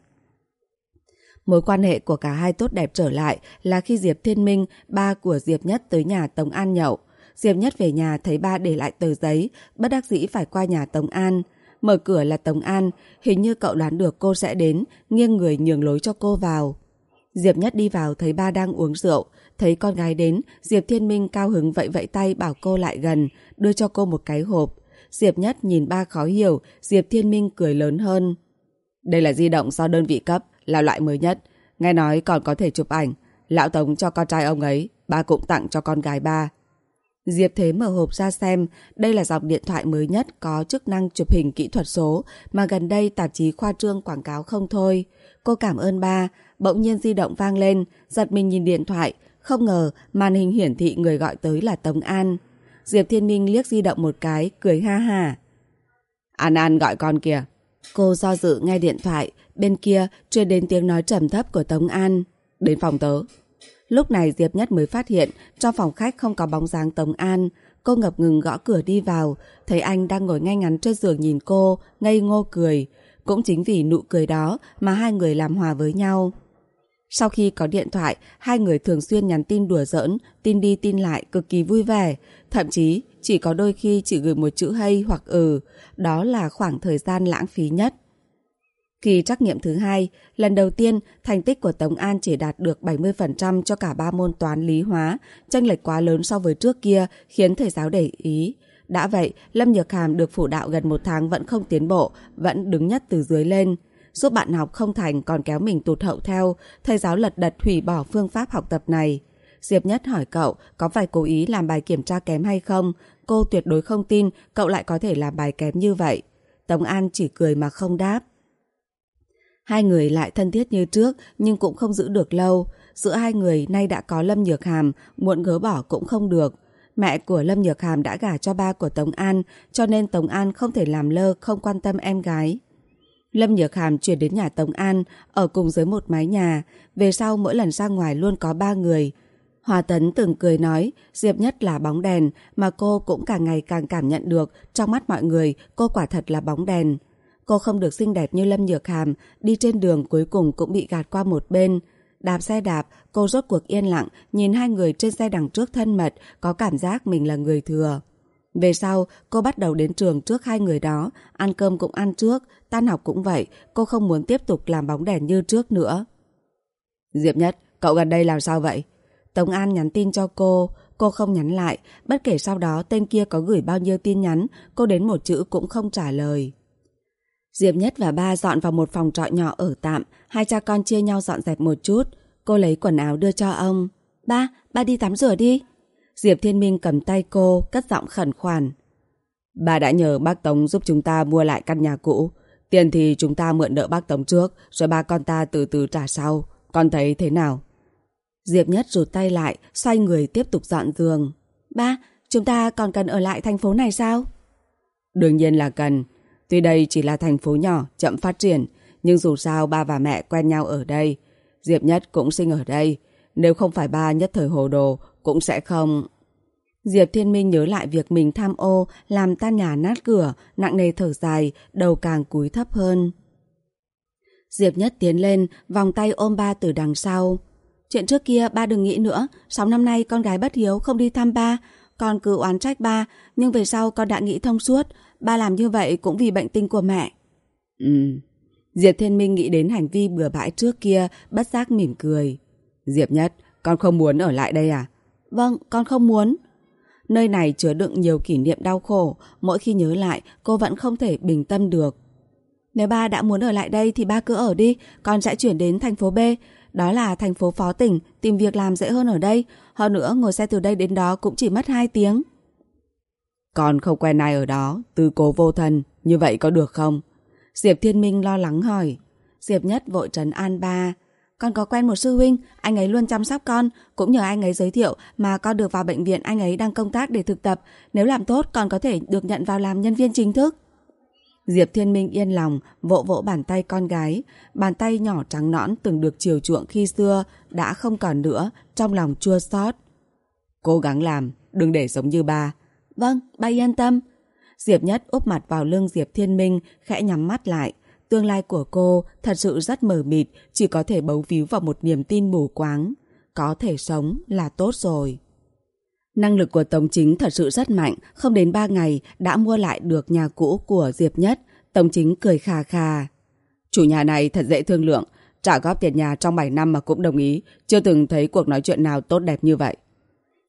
Mối quan hệ của cả hai tốt đẹp trở lại là khi Diệp Thiên Minh, ba của Diệp Nhất tới nhà Tống An nhậu. Diệp Nhất về nhà thấy ba để lại tờ giấy, bất đắc dĩ phải qua nhà Tống An. Mở cửa là Tống An, hình như cậu đoán được cô sẽ đến, nghiêng người nhường lối cho cô vào. Diệp Nhất đi vào thấy ba đang uống rượu, thấy con gái đến, Diệp Thiên Minh cao hứng vẫy vẫy tay bảo cô lại gần, đưa cho cô một cái hộp. Diệp Nhất nhìn ba khó hiểu, Diệp Thiên Minh cười lớn hơn. Đây là di động do đơn vị cấp, là loại mới nhất. Nghe nói còn có thể chụp ảnh. Lão Tống cho con trai ông ấy, ba cũng tặng cho con gái ba. Diệp Thế mở hộp ra xem, đây là dòng điện thoại mới nhất có chức năng chụp hình kỹ thuật số mà gần đây tạp chí khoa trương quảng cáo không thôi. Cô cảm ơn ba, bỗng nhiên di động vang lên, giật mình nhìn điện thoại, không ngờ màn hình hiển thị người gọi tới là Tống An. Diệp Thiên Minh liếc di động một cái, cười ha ha. An An gọi con kìa. Cô do dự nghe điện thoại, bên kia truyền đến tiếng nói trầm thấp của Tống An. Đến phòng tớ. Lúc này Diệp Nhất mới phát hiện trong phòng khách không có bóng dáng Tống An. Cô ngập ngừng gõ cửa đi vào, thấy anh đang ngồi ngay ngắn trên giường nhìn cô, ngây ngô cười. Cũng chính vì nụ cười đó mà hai người làm hòa với nhau. Sau khi có điện thoại, hai người thường xuyên nhắn tin đùa giỡn, tin đi tin lại cực kỳ vui vẻ. Thậm chí, chỉ có đôi khi chỉ gửi một chữ hay hoặc ừ. Đó là khoảng thời gian lãng phí nhất. Kỳ trắc nghiệm thứ hai, lần đầu tiên thành tích của Tống An chỉ đạt được 70% cho cả ba môn toán lý hóa, tranh lệch quá lớn so với trước kia khiến thầy giáo để ý. Đã vậy, Lâm Nhược Hàm được phụ đạo gần một tháng vẫn không tiến bộ, vẫn đứng nhất từ dưới lên. Giúp bạn học không thành còn kéo mình tụt hậu theo, thầy giáo lật đật hủy bỏ phương pháp học tập này. Diệp Nhất hỏi cậu có phải cố ý làm bài kiểm tra kém hay không? Cô tuyệt đối không tin cậu lại có thể làm bài kém như vậy. Tống An chỉ cười mà không đáp. Hai người lại thân thiết như trước nhưng cũng không giữ được lâu. giữa hai người nay đã có Lâm Nhược Hàm, muộn gỡ bỏ cũng không được. Mẹ của Lâm Nhược Hàm đã gả cho ba của Tống An, cho nên Tống An không thể làm lơ, không quan tâm em gái. Lâm Nhược Hàm chuyển đến nhà Tống An, ở cùng dưới một mái nhà. Về sau mỗi lần ra ngoài luôn có ba người. Hòa Tấn từng cười nói, Diệp Nhất là bóng đèn, mà cô cũng càng ngày càng cảm nhận được, trong mắt mọi người, cô quả thật là bóng đèn. Cô không được xinh đẹp như Lâm Nhược Hàm, đi trên đường cuối cùng cũng bị gạt qua một bên. Đạp xe đạp, cô rốt cuộc yên lặng, nhìn hai người trên xe đằng trước thân mật, có cảm giác mình là người thừa. Về sau, cô bắt đầu đến trường trước hai người đó, ăn cơm cũng ăn trước, tan học cũng vậy, cô không muốn tiếp tục làm bóng đèn như trước nữa. Diệp Nhất, cậu gần đây làm sao vậy? Tống An nhắn tin cho cô, cô không nhắn lại, bất kể sau đó tên kia có gửi bao nhiêu tin nhắn, cô đến một chữ cũng không trả lời. Diệp Nhất và ba dọn vào một phòng trọ nhỏ ở tạm, hai cha con chia nhau dọn dẹp một chút. Cô lấy quần áo đưa cho ông. Ba, ba đi tắm rửa đi. Diệp Thiên Minh cầm tay cô, cất giọng khẩn khoản. Bà đã nhờ bác Tống giúp chúng ta mua lại căn nhà cũ. Tiền thì chúng ta mượn nợ bác Tống trước, rồi ba con ta từ từ trả sau. Con thấy thế nào? Diệp Nhất rụt tay lại, xoay người tiếp tục dọn giường. Ba, chúng ta còn cần ở lại thành phố này sao? Đương nhiên là cần. Tuy đây chỉ là thành phố nhỏ, chậm phát triển, nhưng dù sao ba và mẹ quen nhau ở đây. Diệp Nhất cũng sinh ở đây. Nếu không phải ba nhất thời hồ đồ, cũng sẽ không... Diệp Thiên Minh nhớ lại việc mình tham ô, làm tan nhà nát cửa, nặng nề thở dài, đầu càng cúi thấp hơn. Diệp Nhất tiến lên, vòng tay ôm ba từ đằng sau. Chuyện trước kia ba đừng nghĩ nữa, sáu năm nay con gái bất hiếu không đi thăm ba, con cứ oán trách ba, nhưng về sau con đã nghĩ thông suốt, ba làm như vậy cũng vì bệnh tinh của mẹ. Ừ. Diệp Thiên Minh nghĩ đến hành vi bừa bãi trước kia, bất giác mỉm cười. Diệp Nhất, con không muốn ở lại đây à? Vâng, con không muốn. Nơi này chứa đựng nhiều kỷ niệm đau khổ, mỗi khi nhớ lại cô vẫn không thể bình tâm được. Nếu ba đã muốn ở lại đây thì ba cứ ở đi, con sẽ chuyển đến thành phố B. Đó là thành phố phó tỉnh, tìm việc làm dễ hơn ở đây. Hơn nữa, ngồi xe từ đây đến đó cũng chỉ mất 2 tiếng. Con không quen ai ở đó, từ cố vô thân, như vậy có được không? Diệp Thiên Minh lo lắng hỏi. Diệp Nhất vội trấn an ba. Con có quen một sư huynh, anh ấy luôn chăm sóc con, cũng nhờ anh ấy giới thiệu mà con được vào bệnh viện anh ấy đang công tác để thực tập. Nếu làm tốt, con có thể được nhận vào làm nhân viên chính thức. Diệp Thiên Minh yên lòng, vỗ vỗ bàn tay con gái. Bàn tay nhỏ trắng nõn từng được chiều chuộng khi xưa, đã không còn nữa, trong lòng chua xót. Cố gắng làm, đừng để giống như ba. Vâng, bay yên tâm. Diệp Nhất úp mặt vào lưng Diệp Thiên Minh, khẽ nhắm mắt lại. Tương lai của cô thật sự rất mờ mịt, chỉ có thể bấu víu vào một niềm tin mù quáng. Có thể sống là tốt rồi. Năng lực của Tống Chính thật sự rất mạnh, không đến 3 ngày đã mua lại được nhà cũ của Diệp Nhất. Tống Chính cười khà khà. Chủ nhà này thật dễ thương lượng, trả góp tiền nhà trong 7 năm mà cũng đồng ý, chưa từng thấy cuộc nói chuyện nào tốt đẹp như vậy.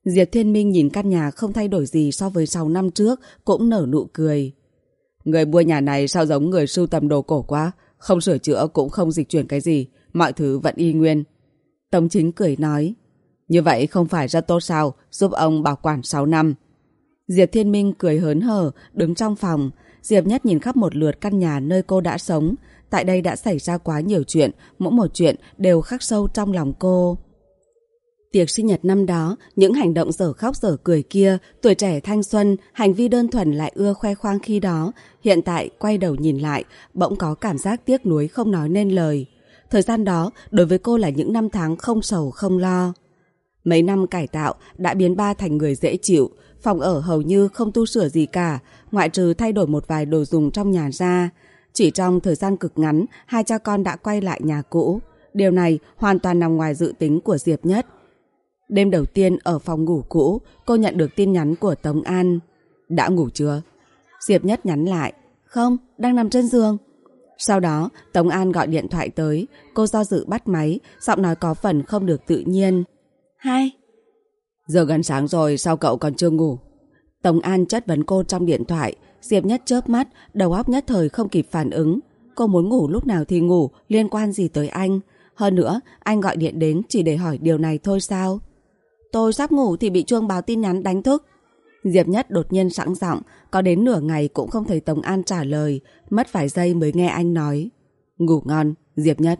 Diệp Thiên Minh nhìn căn nhà không thay đổi gì so với 6 năm trước, cũng nở nụ cười. Người mua nhà này sao giống người sưu tầm đồ cổ quá, không sửa chữa cũng không dịch chuyển cái gì, mọi thứ vẫn y nguyên. Tống Chính cười nói. Như vậy không phải rất tốt sao, giúp ông bảo quản 6 năm. Diệp Thiên Minh cười hớn hở, đứng trong phòng. Diệp Nhất nhìn khắp một lượt căn nhà nơi cô đã sống. Tại đây đã xảy ra quá nhiều chuyện, mỗi một chuyện đều khắc sâu trong lòng cô. Tiệc sinh nhật năm đó, những hành động dở khóc dở cười kia, tuổi trẻ thanh xuân, hành vi đơn thuần lại ưa khoe khoang khi đó, hiện tại quay đầu nhìn lại, bỗng có cảm giác tiếc nuối không nói nên lời. Thời gian đó, đối với cô là những năm tháng không sầu không lo. Mấy năm cải tạo đã biến ba thành người dễ chịu, phòng ở hầu như không tu sửa gì cả, ngoại trừ thay đổi một vài đồ dùng trong nhà ra. Chỉ trong thời gian cực ngắn, hai cha con đã quay lại nhà cũ. Điều này hoàn toàn nằm ngoài dự tính của Diệp Nhất. Đêm đầu tiên ở phòng ngủ cũ, cô nhận được tin nhắn của Tống An. Đã ngủ chưa? Diệp Nhất nhắn lại. Không, đang nằm trên giường. Sau đó, Tống An gọi điện thoại tới. Cô do dự bắt máy, giọng nói có phần không được tự nhiên. Hai. Giờ gần sáng rồi, sao cậu còn chưa ngủ? Tống An chất vấn cô trong điện thoại. Diệp Nhất chớp mắt, đầu óc nhất thời không kịp phản ứng. Cô muốn ngủ lúc nào thì ngủ, liên quan gì tới anh? Hơn nữa, anh gọi điện đến chỉ để hỏi điều này thôi sao? Tôi sắp ngủ thì bị chuông báo tin nhắn đánh thức. Diệp Nhất đột nhiên sẵn giọng, có đến nửa ngày cũng không thấy Tống An trả lời, mất vài giây mới nghe anh nói. Ngủ ngon, Diệp Nhất.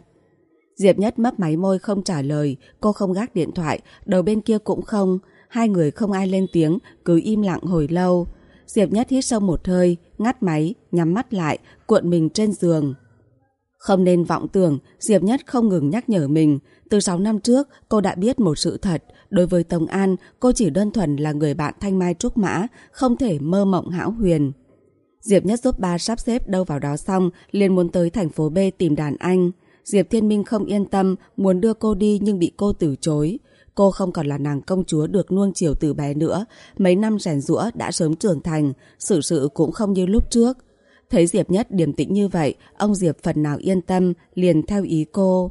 Diệp Nhất mấp máy môi không trả lời, cô không gác điện thoại, đầu bên kia cũng không. Hai người không ai lên tiếng, cứ im lặng hồi lâu. Diệp Nhất hít sâu một hơi, ngắt máy, nhắm mắt lại, cuộn mình trên giường. Không nên vọng tưởng, Diệp Nhất không ngừng nhắc nhở mình. Từ 6 năm trước, cô đã biết một sự thật. Đối với Tống An, cô chỉ đơn thuần là người bạn thanh mai trúc mã, không thể mơ mộng hão huyền. Diệp Nhất giúp ba sắp xếp đâu vào đó xong, liền muốn tới thành phố B tìm đàn anh. Diệp Thiên Minh không yên tâm, muốn đưa cô đi nhưng bị cô từ chối. Cô không còn là nàng công chúa được nuông chiều từ bé nữa. Mấy năm rèn rũa đã sớm trưởng thành, xử sự cũng không như lúc trước. Thấy Diệp Nhất điềm tĩnh như vậy, ông Diệp phần nào yên tâm, liền theo ý cô.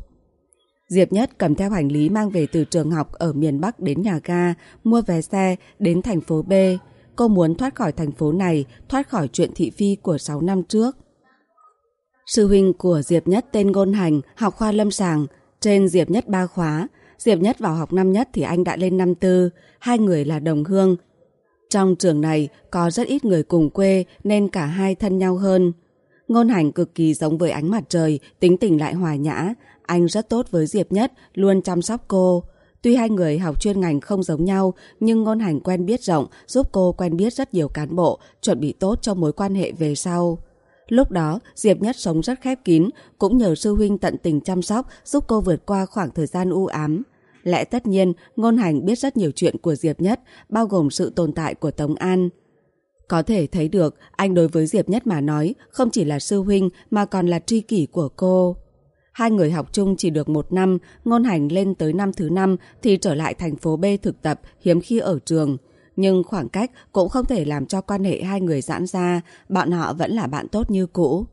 Diệp Nhất cầm theo hành lý mang về từ trường học ở miền Bắc đến nhà ga, mua vé xe đến thành phố B. Cô muốn thoát khỏi thành phố này, thoát khỏi chuyện thị phi của 6 năm trước. Sư huynh của Diệp Nhất tên Ngôn Hành, học khoa lâm sàng, trên Diệp Nhất ba khóa. Diệp Nhất vào học năm nhất thì anh đã lên năm tư, hai người là đồng hương. Trong trường này có rất ít người cùng quê nên cả hai thân nhau hơn. Ngôn Hành cực kỳ giống với ánh mặt trời, tính tình lại hòa nhã. Anh rất tốt với Diệp Nhất, luôn chăm sóc cô. Tuy hai người học chuyên ngành không giống nhau, nhưng Ngôn Hành quen biết rộng, giúp cô quen biết rất nhiều cán bộ, chuẩn bị tốt cho mối quan hệ về sau. Lúc đó, Diệp Nhất sống rất khép kín, cũng nhờ sư huynh tận tình chăm sóc giúp cô vượt qua khoảng thời gian u ám. Lẽ tất nhiên, Ngôn Hành biết rất nhiều chuyện của Diệp Nhất, bao gồm sự tồn tại của Tống An. Có thể thấy được, anh đối với Diệp Nhất mà nói, không chỉ là sư huynh mà còn là tri kỷ của cô. Hai người học chung chỉ được một năm, Ngôn Hành lên tới năm thứ năm thì trở lại thành phố B thực tập, hiếm khi ở trường nhưng khoảng cách cũng không thể làm cho quan hệ hai người giãn ra, bọn họ vẫn là bạn tốt như cũ.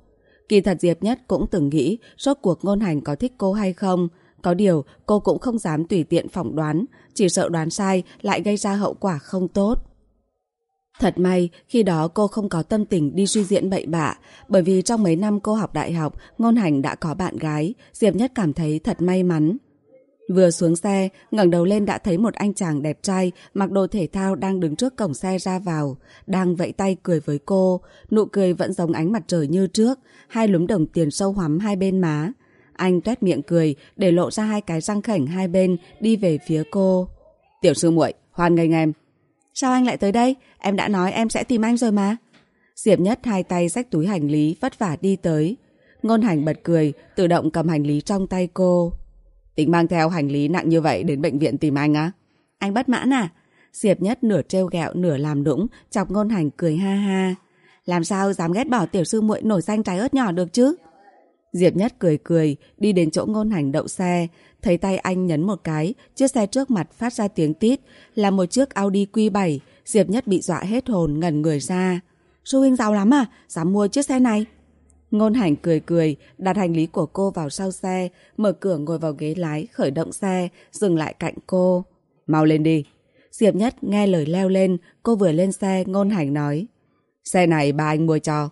Kỳ thật Diệp Nhất cũng từng nghĩ rốt cuộc ngôn hành có thích cô hay không. Có điều cô cũng không dám tùy tiện phỏng đoán, chỉ sợ đoán sai lại gây ra hậu quả không tốt. Thật may, khi đó cô không có tâm tình đi suy diễn bậy bạ, bởi vì trong mấy năm cô học đại học, ngôn hành đã có bạn gái, Diệp Nhất cảm thấy thật may mắn. Vừa xuống xe, ngẩng đầu lên đã thấy một anh chàng đẹp trai mặc đồ thể thao đang đứng trước cổng xe ra vào, đang vẫy tay cười với cô, nụ cười vẫn giống ánh mặt trời như trước, hai lúm đồng tiền sâu hoắm hai bên má. Anh tuét miệng cười để lộ ra hai cái răng khảnh hai bên đi về phía cô. Tiểu sư muội, hoan nghênh em. Sao anh lại tới đây? Em đã nói em sẽ tìm anh rồi mà. Diệp Nhất hai tay xách túi hành lý vất vả đi tới. Ngôn hành bật cười, tự động cầm hành lý trong tay cô. Tính mang theo hành lý nặng như vậy đến bệnh viện tìm anh á? Anh bất mãn à? Diệp Nhất nửa trêu ghẹo nửa làm đũng, chọc ngôn hành cười ha ha. Làm sao dám ghét bỏ tiểu sư muội nổi danh trái ớt nhỏ được chứ? Diệp Nhất cười cười, đi đến chỗ ngôn hành đậu xe, thấy tay anh nhấn một cái, chiếc xe trước mặt phát ra tiếng tít, là một chiếc Audi Q7, Diệp Nhất bị dọa hết hồn ngẩn người ra. Sư huynh giàu lắm à, dám mua chiếc xe này? Ngôn hành cười cười, đặt hành lý của cô vào sau xe, mở cửa ngồi vào ghế lái, khởi động xe, dừng lại cạnh cô. Mau lên đi. Diệp Nhất nghe lời leo lên, cô vừa lên xe, ngôn hành nói. Xe này ba anh mua cho.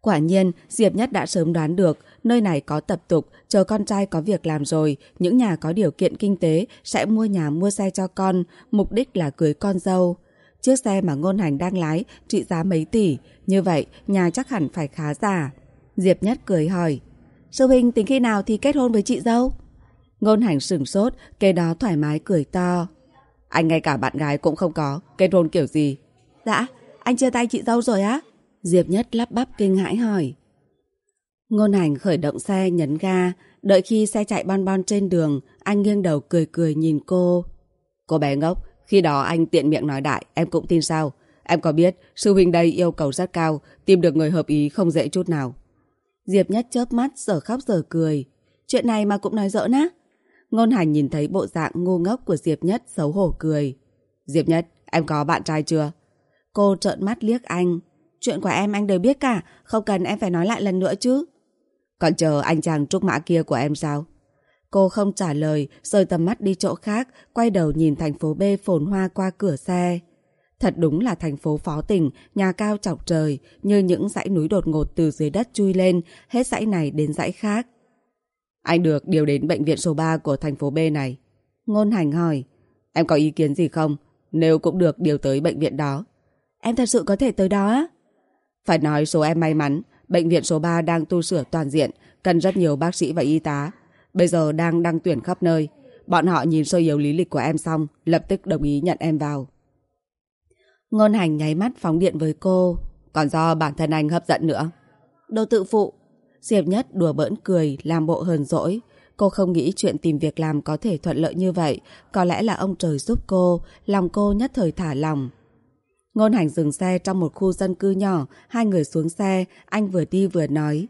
Quả nhiên, Diệp Nhất đã sớm đoán được, nơi này có tập tục, chờ con trai có việc làm rồi, những nhà có điều kiện kinh tế sẽ mua nhà mua xe cho con, mục đích là cưới con dâu. Chiếc xe mà ngôn hành đang lái trị giá mấy tỷ, như vậy nhà chắc hẳn phải khá giả. Diệp Nhất cười hỏi, Sư huynh tính khi nào thì kết hôn với chị dâu? Ngôn hành sửng sốt, kế đó thoải mái cười to. Anh ngay cả bạn gái cũng không có, kết hôn kiểu gì? Dạ, anh chia tay chị dâu rồi á? Diệp Nhất lắp bắp kinh hãi hỏi. Ngôn hành khởi động xe nhấn ga, đợi khi xe chạy bon bon trên đường, anh nghiêng đầu cười cười nhìn cô. Cô bé ngốc, khi đó anh tiện miệng nói đại, em cũng tin sao. Em có biết, sư huynh đây yêu cầu rất cao, tìm được người hợp ý không dễ chút nào. Diệp Nhất chớp mắt, giờ khóc giờ cười. Chuyện này mà cũng nói giỡn á. Ngôn hành nhìn thấy bộ dạng ngu ngốc của Diệp Nhất xấu hổ cười. Diệp Nhất, em có bạn trai chưa? Cô trợn mắt liếc anh. Chuyện của em anh đều biết cả, không cần em phải nói lại lần nữa chứ. Còn chờ anh chàng trúc mã kia của em sao? Cô không trả lời, rời tầm mắt đi chỗ khác, quay đầu nhìn thành phố B phồn hoa qua cửa xe. Thật đúng là thành phố phó tỉnh, nhà cao chọc trời, như những dãy núi đột ngột từ dưới đất chui lên, hết dãy này đến dãy khác. Anh được điều đến bệnh viện số 3 của thành phố B này. Ngôn hành hỏi, em có ý kiến gì không? Nếu cũng được điều tới bệnh viện đó. Em thật sự có thể tới đó á? Phải nói số em may mắn, bệnh viện số 3 đang tu sửa toàn diện, cần rất nhiều bác sĩ và y tá. Bây giờ đang đăng tuyển khắp nơi. Bọn họ nhìn sơ yếu lý lịch của em xong, lập tức đồng ý nhận em vào. Ngôn hành nháy mắt phóng điện với cô. Còn do bản thân anh hấp dẫn nữa. Đồ tự phụ. Diệp Nhất đùa bỡn cười, làm bộ hờn dỗi. Cô không nghĩ chuyện tìm việc làm có thể thuận lợi như vậy. Có lẽ là ông trời giúp cô, lòng cô nhất thời thả lòng. Ngôn hành dừng xe trong một khu dân cư nhỏ, hai người xuống xe, anh vừa đi vừa nói.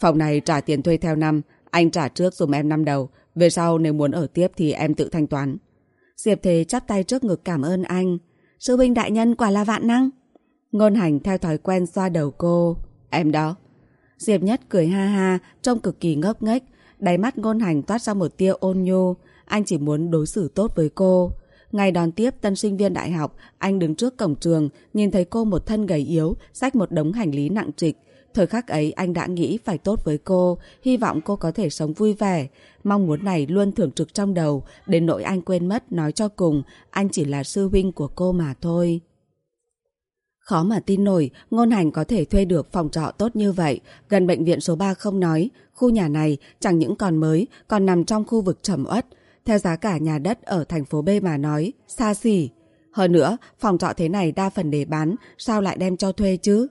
Phòng này trả tiền thuê theo năm, anh trả trước dùm em năm đầu, về sau nếu muốn ở tiếp thì em tự thanh toán. Diệp Thế chắp tay trước ngực cảm ơn anh. Sư huynh đại nhân quả là vạn năng. Ngôn hành theo thói quen xoa đầu cô. Em đó. Diệp Nhất cười ha ha, trông cực kỳ ngốc nghếch. Đáy mắt ngôn hành toát ra một tia ôn nhu. Anh chỉ muốn đối xử tốt với cô. Ngày đón tiếp tân sinh viên đại học, anh đứng trước cổng trường, nhìn thấy cô một thân gầy yếu, xách một đống hành lý nặng trịch. Thời khắc ấy anh đã nghĩ phải tốt với cô, hy vọng cô có thể sống vui vẻ. Mong muốn này luôn thường trực trong đầu, đến nỗi anh quên mất nói cho cùng, anh chỉ là sư huynh của cô mà thôi. Khó mà tin nổi, ngôn hành có thể thuê được phòng trọ tốt như vậy. Gần bệnh viện số 3 không nói, khu nhà này chẳng những còn mới, còn nằm trong khu vực trầm uất. Theo giá cả nhà đất ở thành phố B mà nói, xa xỉ. Hơn nữa, phòng trọ thế này đa phần để bán, sao lại đem cho thuê chứ?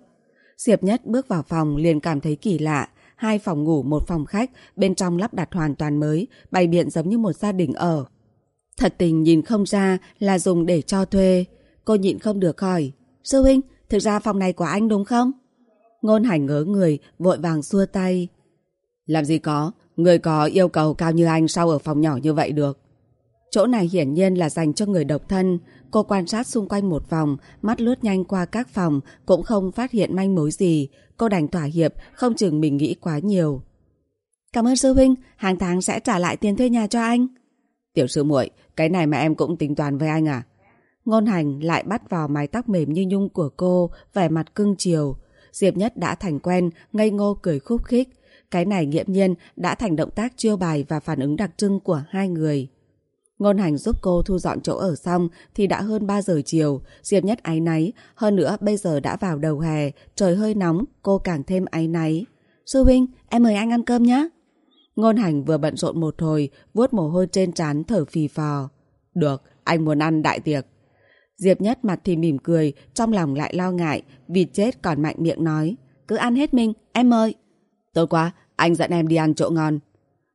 Diệp Nhất bước vào phòng liền cảm thấy kỳ lạ. Hai phòng ngủ, một phòng khách, bên trong lắp đặt hoàn toàn mới, bày biện giống như một gia đình ở. Thật tình nhìn không ra là dùng để cho thuê. Cô nhịn không được hỏi. Sư huynh, thực ra phòng này của anh đúng không? Ngôn hành ngớ người, vội vàng xua tay. Làm gì có, người có yêu cầu cao như anh sao ở phòng nhỏ như vậy được? Chỗ này hiển nhiên là dành cho người độc thân. Cô quan sát xung quanh một vòng, mắt lướt nhanh qua các phòng, cũng không phát hiện manh mối gì. Cô đành thỏa hiệp, không chừng mình nghĩ quá nhiều. Cảm ơn sư huynh, hàng tháng sẽ trả lại tiền thuê nhà cho anh. Tiểu sư muội, cái này mà em cũng tính toán với anh à? Ngôn hành lại bắt vào mái tóc mềm như nhung của cô, vẻ mặt cưng chiều. Diệp Nhất đã thành quen, ngây ngô cười khúc khích. Cái này nghiệm nhiên đã thành động tác chiêu bài và phản ứng đặc trưng của hai người. Ngôn hành giúp cô thu dọn chỗ ở xong thì đã hơn 3 giờ chiều, Diệp Nhất áy náy, hơn nữa bây giờ đã vào đầu hè, trời hơi nóng, cô càng thêm áy náy. Sư huynh, em mời anh ăn cơm nhé. Ngôn hành vừa bận rộn một hồi, vuốt mồ hôi trên trán thở phì phò. Được, anh muốn ăn đại tiệc. Diệp Nhất mặt thì mỉm cười, trong lòng lại lo ngại, vì chết còn mạnh miệng nói. Cứ ăn hết mình, em ơi. Tốt quá, anh dẫn em đi ăn chỗ ngon.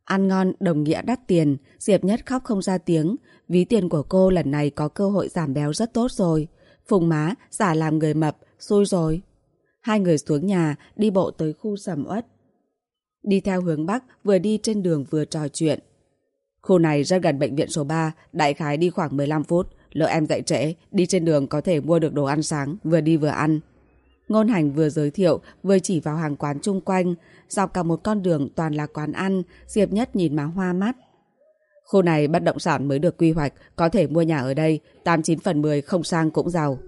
Ăn ngon đồng nghĩa đắt tiền, Diệp Nhất khóc không ra tiếng. Ví tiền của cô lần này có cơ hội giảm béo rất tốt rồi. Phùng má, giả làm người mập, xui rồi. Hai người xuống nhà, đi bộ tới khu sầm uất. Đi theo hướng Bắc, vừa đi trên đường vừa trò chuyện. Khu này rất gần bệnh viện số 3, đại khái đi khoảng 15 phút. Lỡ em dậy trễ, đi trên đường có thể mua được đồ ăn sáng, vừa đi vừa ăn. Ngôn hành vừa giới thiệu, vừa chỉ vào hàng quán chung quanh. Dọc cả một con đường toàn là quán ăn, Diệp Nhất nhìn mà hoa mắt. Khu này bất động sản mới được quy hoạch, có thể mua nhà ở đây, 89 phần 10 không sang cũng giàu.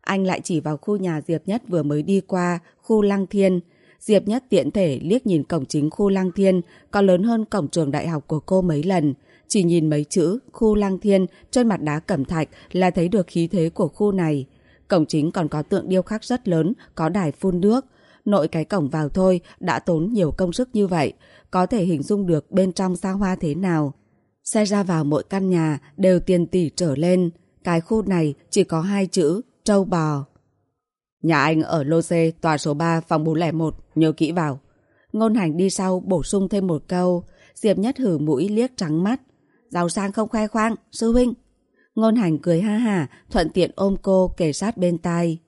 Anh lại chỉ vào khu nhà Diệp Nhất vừa mới đi qua, khu Lăng Thiên. Diệp Nhất tiện thể liếc nhìn cổng chính khu Lăng Thiên, có lớn hơn cổng trường đại học của cô mấy lần. Chỉ nhìn mấy chữ khu Lăng Thiên trên mặt đá cẩm thạch là thấy được khí thế của khu này. Cổng chính còn có tượng điêu khắc rất lớn, có đài phun nước. Nội cái cổng vào thôi đã tốn nhiều công sức như vậy, có thể hình dung được bên trong xa hoa thế nào. Xe ra vào mỗi căn nhà đều tiền tỷ trở lên. Cái khu này chỉ có hai chữ, trâu bò. Nhà anh ở Lô Xê, tòa số 3, phòng 401, nhớ kỹ vào. Ngôn hành đi sau bổ sung thêm một câu. Diệp Nhất hử mũi liếc trắng mắt. Giàu sang không khoe khoang, sư huynh. Ngôn hành cười ha hả, thuận tiện ôm cô kề sát bên tai.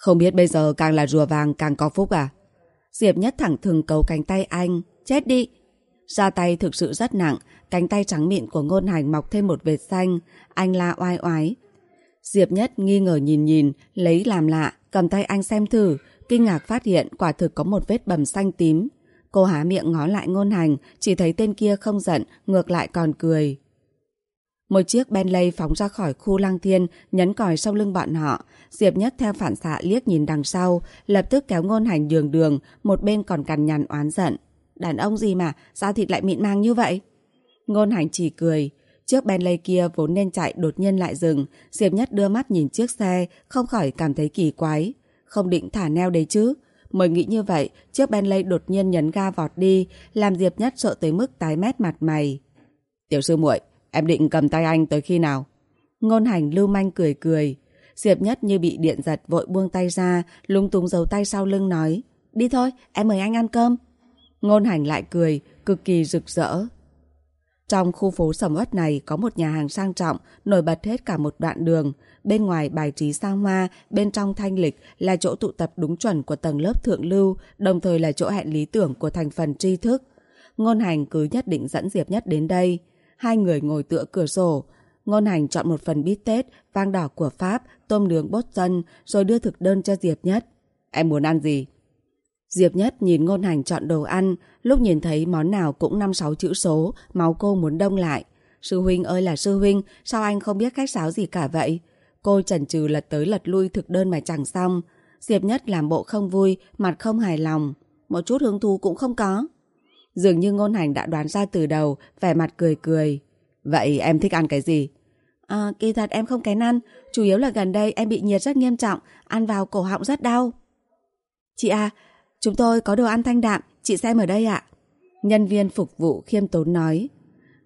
Không biết bây giờ càng là rùa vàng càng có phúc à? Diệp Nhất thẳng thừng cầu cánh tay anh. Chết đi! Ra tay thực sự rất nặng, cánh tay trắng mịn của ngôn hành mọc thêm một vệt xanh. Anh la oai oái. Diệp Nhất nghi ngờ nhìn nhìn, lấy làm lạ, cầm tay anh xem thử, kinh ngạc phát hiện quả thực có một vết bầm xanh tím. Cô há miệng ngó lại ngôn hành, chỉ thấy tên kia không giận, ngược lại còn cười. Một chiếc Bentley phóng ra khỏi khu lăng thiên, nhấn còi sau lưng bọn họ. Diệp Nhất theo phản xạ liếc nhìn đằng sau, lập tức kéo ngôn hành đường đường, một bên còn cằn nhằn oán giận. Đàn ông gì mà, sao thịt lại mịn mang như vậy? Ngôn hành chỉ cười. Chiếc Bentley kia vốn nên chạy đột nhiên lại dừng. Diệp Nhất đưa mắt nhìn chiếc xe, không khỏi cảm thấy kỳ quái. Không định thả neo đấy chứ. Mới nghĩ như vậy, chiếc Bentley đột nhiên nhấn ga vọt đi, làm Diệp Nhất sợ tới mức tái mét mặt mày. Tiểu sư muội, em định cầm tay anh tới khi nào? Ngôn hành lưu manh cười cười. Diệp Nhất như bị điện giật vội buông tay ra, lung tung giấu tay sau lưng nói. Đi thôi, em mời anh ăn cơm. Ngôn hành lại cười, cực kỳ rực rỡ. Trong khu phố sầm uất này có một nhà hàng sang trọng, nổi bật hết cả một đoạn đường. Bên ngoài bài trí xa hoa, bên trong thanh lịch là chỗ tụ tập đúng chuẩn của tầng lớp thượng lưu, đồng thời là chỗ hẹn lý tưởng của thành phần tri thức. Ngôn hành cứ nhất định dẫn Diệp Nhất đến đây. Hai người ngồi tựa cửa sổ. Ngôn hành chọn một phần bít tết, vang đỏ của Pháp, tôm nướng bốt dân, rồi đưa thực đơn cho Diệp Nhất. Em muốn ăn gì? Diệp Nhất nhìn ngôn hành chọn đồ ăn, lúc nhìn thấy món nào cũng năm sáu chữ số, máu cô muốn đông lại. Sư huynh ơi là sư huynh, sao anh không biết khách sáo gì cả vậy? Cô chần chừ lật tới lật lui thực đơn mà chẳng xong. Diệp Nhất làm bộ không vui, mặt không hài lòng. Một chút hứng thú cũng không có. Dường như ngôn hành đã đoán ra từ đầu, vẻ mặt cười cười. Vậy em thích ăn cái gì? À, kỳ thật em không kén ăn, chủ yếu là gần đây em bị nhiệt rất nghiêm trọng, ăn vào cổ họng rất đau. Chị à, chúng tôi có đồ ăn thanh đạm, chị xem ở đây ạ. Nhân viên phục vụ khiêm tốn nói.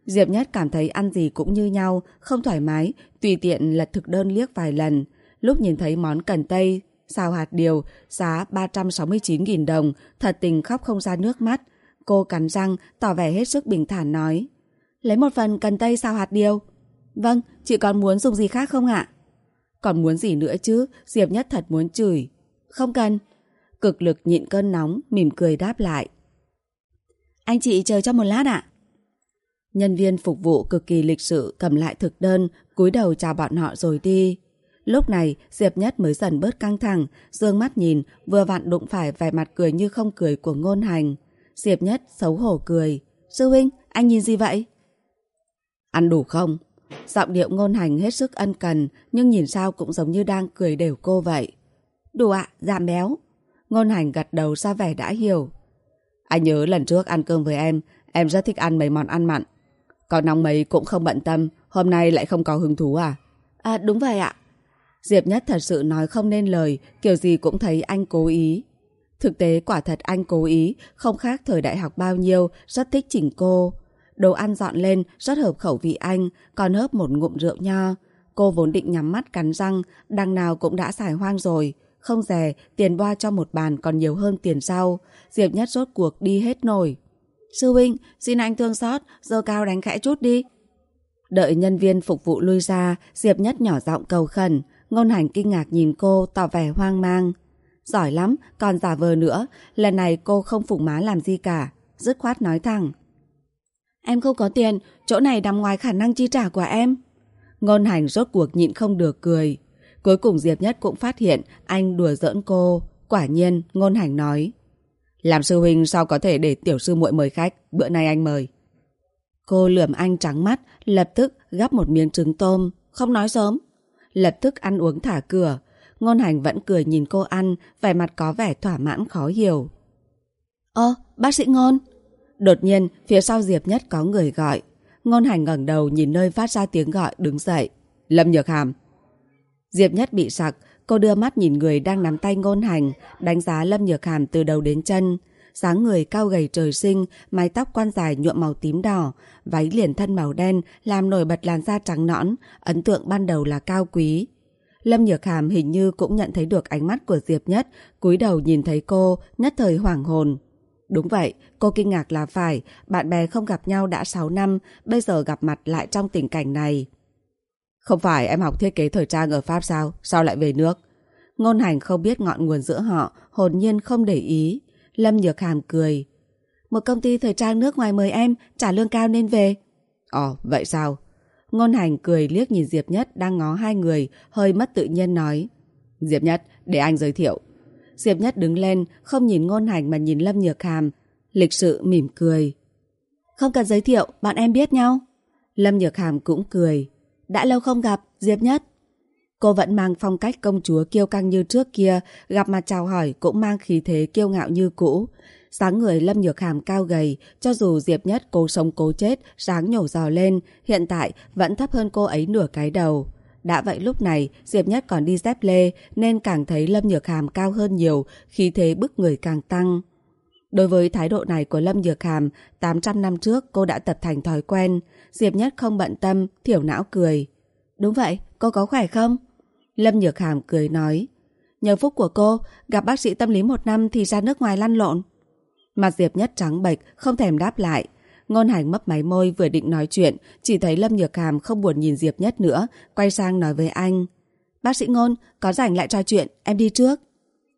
Diệp Nhất cảm thấy ăn gì cũng như nhau, không thoải mái, tùy tiện lật thực đơn liếc vài lần. Lúc nhìn thấy món cần tây, xào hạt điều, giá 369.000 đồng, thật tình khóc không ra nước mắt. Cô cắn răng, tỏ vẻ hết sức bình thản nói. Lấy một phần cần tây xào hạt điều. Vâng, chị còn muốn dùng gì khác không ạ? Còn muốn gì nữa chứ, Diệp Nhất thật muốn chửi. Không cần. Cực lực nhịn cơn nóng, mỉm cười đáp lại. Anh chị chờ cho một lát ạ. Nhân viên phục vụ cực kỳ lịch sự cầm lại thực đơn, cúi đầu chào bọn họ rồi đi. Lúc này, Diệp Nhất mới dần bớt căng thẳng, dương mắt nhìn, vừa vặn đụng phải vẻ mặt cười như không cười của ngôn hành. Diệp Nhất xấu hổ cười. Sư huynh, anh nhìn gì vậy? Ăn đủ không? Giọng điệu ngôn hành hết sức ân cần, nhưng nhìn sao cũng giống như đang cười đều cô vậy. Đủ ạ, giảm béo. Ngôn hành gật đầu ra vẻ đã hiểu. Anh nhớ lần trước ăn cơm với em, em rất thích ăn mấy món ăn mặn. Còn nóng mấy cũng không bận tâm, hôm nay lại không có hứng thú à? À đúng vậy ạ. Diệp Nhất thật sự nói không nên lời, kiểu gì cũng thấy anh cố ý. Thực tế quả thật anh cố ý, không khác thời đại học bao nhiêu, rất thích chỉnh cô. Đồ ăn dọn lên, rất hợp khẩu vị anh, còn hớp một ngụm rượu nho. Cô vốn định nhắm mắt cắn răng, đằng nào cũng đã xài hoang rồi. Không rẻ, tiền boa cho một bàn còn nhiều hơn tiền sau. Diệp Nhất rốt cuộc đi hết nổi. Sư huynh, xin anh thương xót, dơ cao đánh khẽ chút đi. Đợi nhân viên phục vụ lui ra, Diệp Nhất nhỏ giọng cầu khẩn. Ngôn hành kinh ngạc nhìn cô, tỏ vẻ hoang mang. Giỏi lắm, còn giả vờ nữa. Lần này cô không phục má làm gì cả. Dứt khoát nói thẳng. Em không có tiền, chỗ này nằm ngoài khả năng chi trả của em. Ngôn hành rốt cuộc nhịn không được cười. Cuối cùng Diệp Nhất cũng phát hiện anh đùa giỡn cô. Quả nhiên, ngôn hành nói. Làm sư huynh sao có thể để tiểu sư muội mời khách, bữa nay anh mời. Cô lườm anh trắng mắt, lập tức gắp một miếng trứng tôm, không nói sớm. Lập tức ăn uống thả cửa, ngôn hành vẫn cười nhìn cô ăn, vẻ mặt có vẻ thỏa mãn khó hiểu. Ơ, bác sĩ ngôn. Đột nhiên, phía sau Diệp Nhất có người gọi. Ngôn hành ngẩng đầu nhìn nơi phát ra tiếng gọi đứng dậy. Lâm Nhược Hàm. Diệp Nhất bị sặc, cô đưa mắt nhìn người đang nắm tay ngôn hành, đánh giá Lâm Nhược Hàm từ đầu đến chân. Sáng người cao gầy trời sinh, mái tóc quan dài nhuộm màu tím đỏ, váy liền thân màu đen làm nổi bật làn da trắng nõn, ấn tượng ban đầu là cao quý. Lâm Nhược Hàm hình như cũng nhận thấy được ánh mắt của Diệp Nhất, cúi đầu nhìn thấy cô, nhất thời hoảng hồn. Đúng vậy, cô kinh ngạc là phải, bạn bè không gặp nhau đã 6 năm, bây giờ gặp mặt lại trong tình cảnh này. Không phải em học thiết kế thời trang ở Pháp sao? Sao lại về nước? Ngôn hành không biết ngọn nguồn giữa họ, hồn nhiên không để ý. Lâm Nhược Hàm cười. Một công ty thời trang nước ngoài mời em, trả lương cao nên về. Ồ, vậy sao? Ngôn hành cười liếc nhìn Diệp Nhất đang ngó hai người, hơi mất tự nhiên nói. Diệp Nhất, để anh giới thiệu. Diệp Nhất đứng lên, không nhìn ngôn hành mà nhìn Lâm Nhược Hàm. Lịch sự mỉm cười. Không cần giới thiệu, bọn em biết nhau. Lâm Nhược Hàm cũng cười. Đã lâu không gặp, Diệp Nhất. Cô vẫn mang phong cách công chúa kiêu căng như trước kia, gặp mặt chào hỏi cũng mang khí thế kiêu ngạo như cũ. Sáng người Lâm Nhược Hàm cao gầy, cho dù Diệp Nhất cố sống cố chết, sáng nhổ giò lên, hiện tại vẫn thấp hơn cô ấy nửa cái đầu. Đã vậy lúc này, Diệp Nhất còn đi dép lê nên càng thấy Lâm Nhược Hàm cao hơn nhiều, khí thế bức người càng tăng. Đối với thái độ này của Lâm Nhược Hàm, 800 năm trước cô đã tập thành thói quen. Diệp Nhất không bận tâm, thiểu não cười. Đúng vậy, cô có khỏe không? Lâm Nhược Hàm cười nói. Nhờ phúc của cô, gặp bác sĩ tâm lý một năm thì ra nước ngoài lăn lộn. Mặt Diệp Nhất trắng bệch, không thèm đáp lại. Ngôn hành mấp máy môi vừa định nói chuyện, chỉ thấy Lâm Nhược Hàm không buồn nhìn Diệp Nhất nữa, quay sang nói với anh. Bác sĩ Ngôn, có rảnh lại trò chuyện, em đi trước.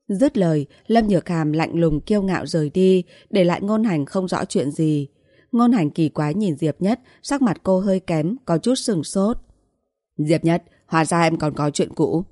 Dứt lời, Lâm Nhược Hàm lạnh lùng kiêu ngạo rời đi, để lại ngôn hành không rõ chuyện gì. Ngôn hành kỳ quái nhìn Diệp Nhất, sắc mặt cô hơi kém, có chút sừng sốt. Diệp Nhất, hóa ra em còn có chuyện cũ.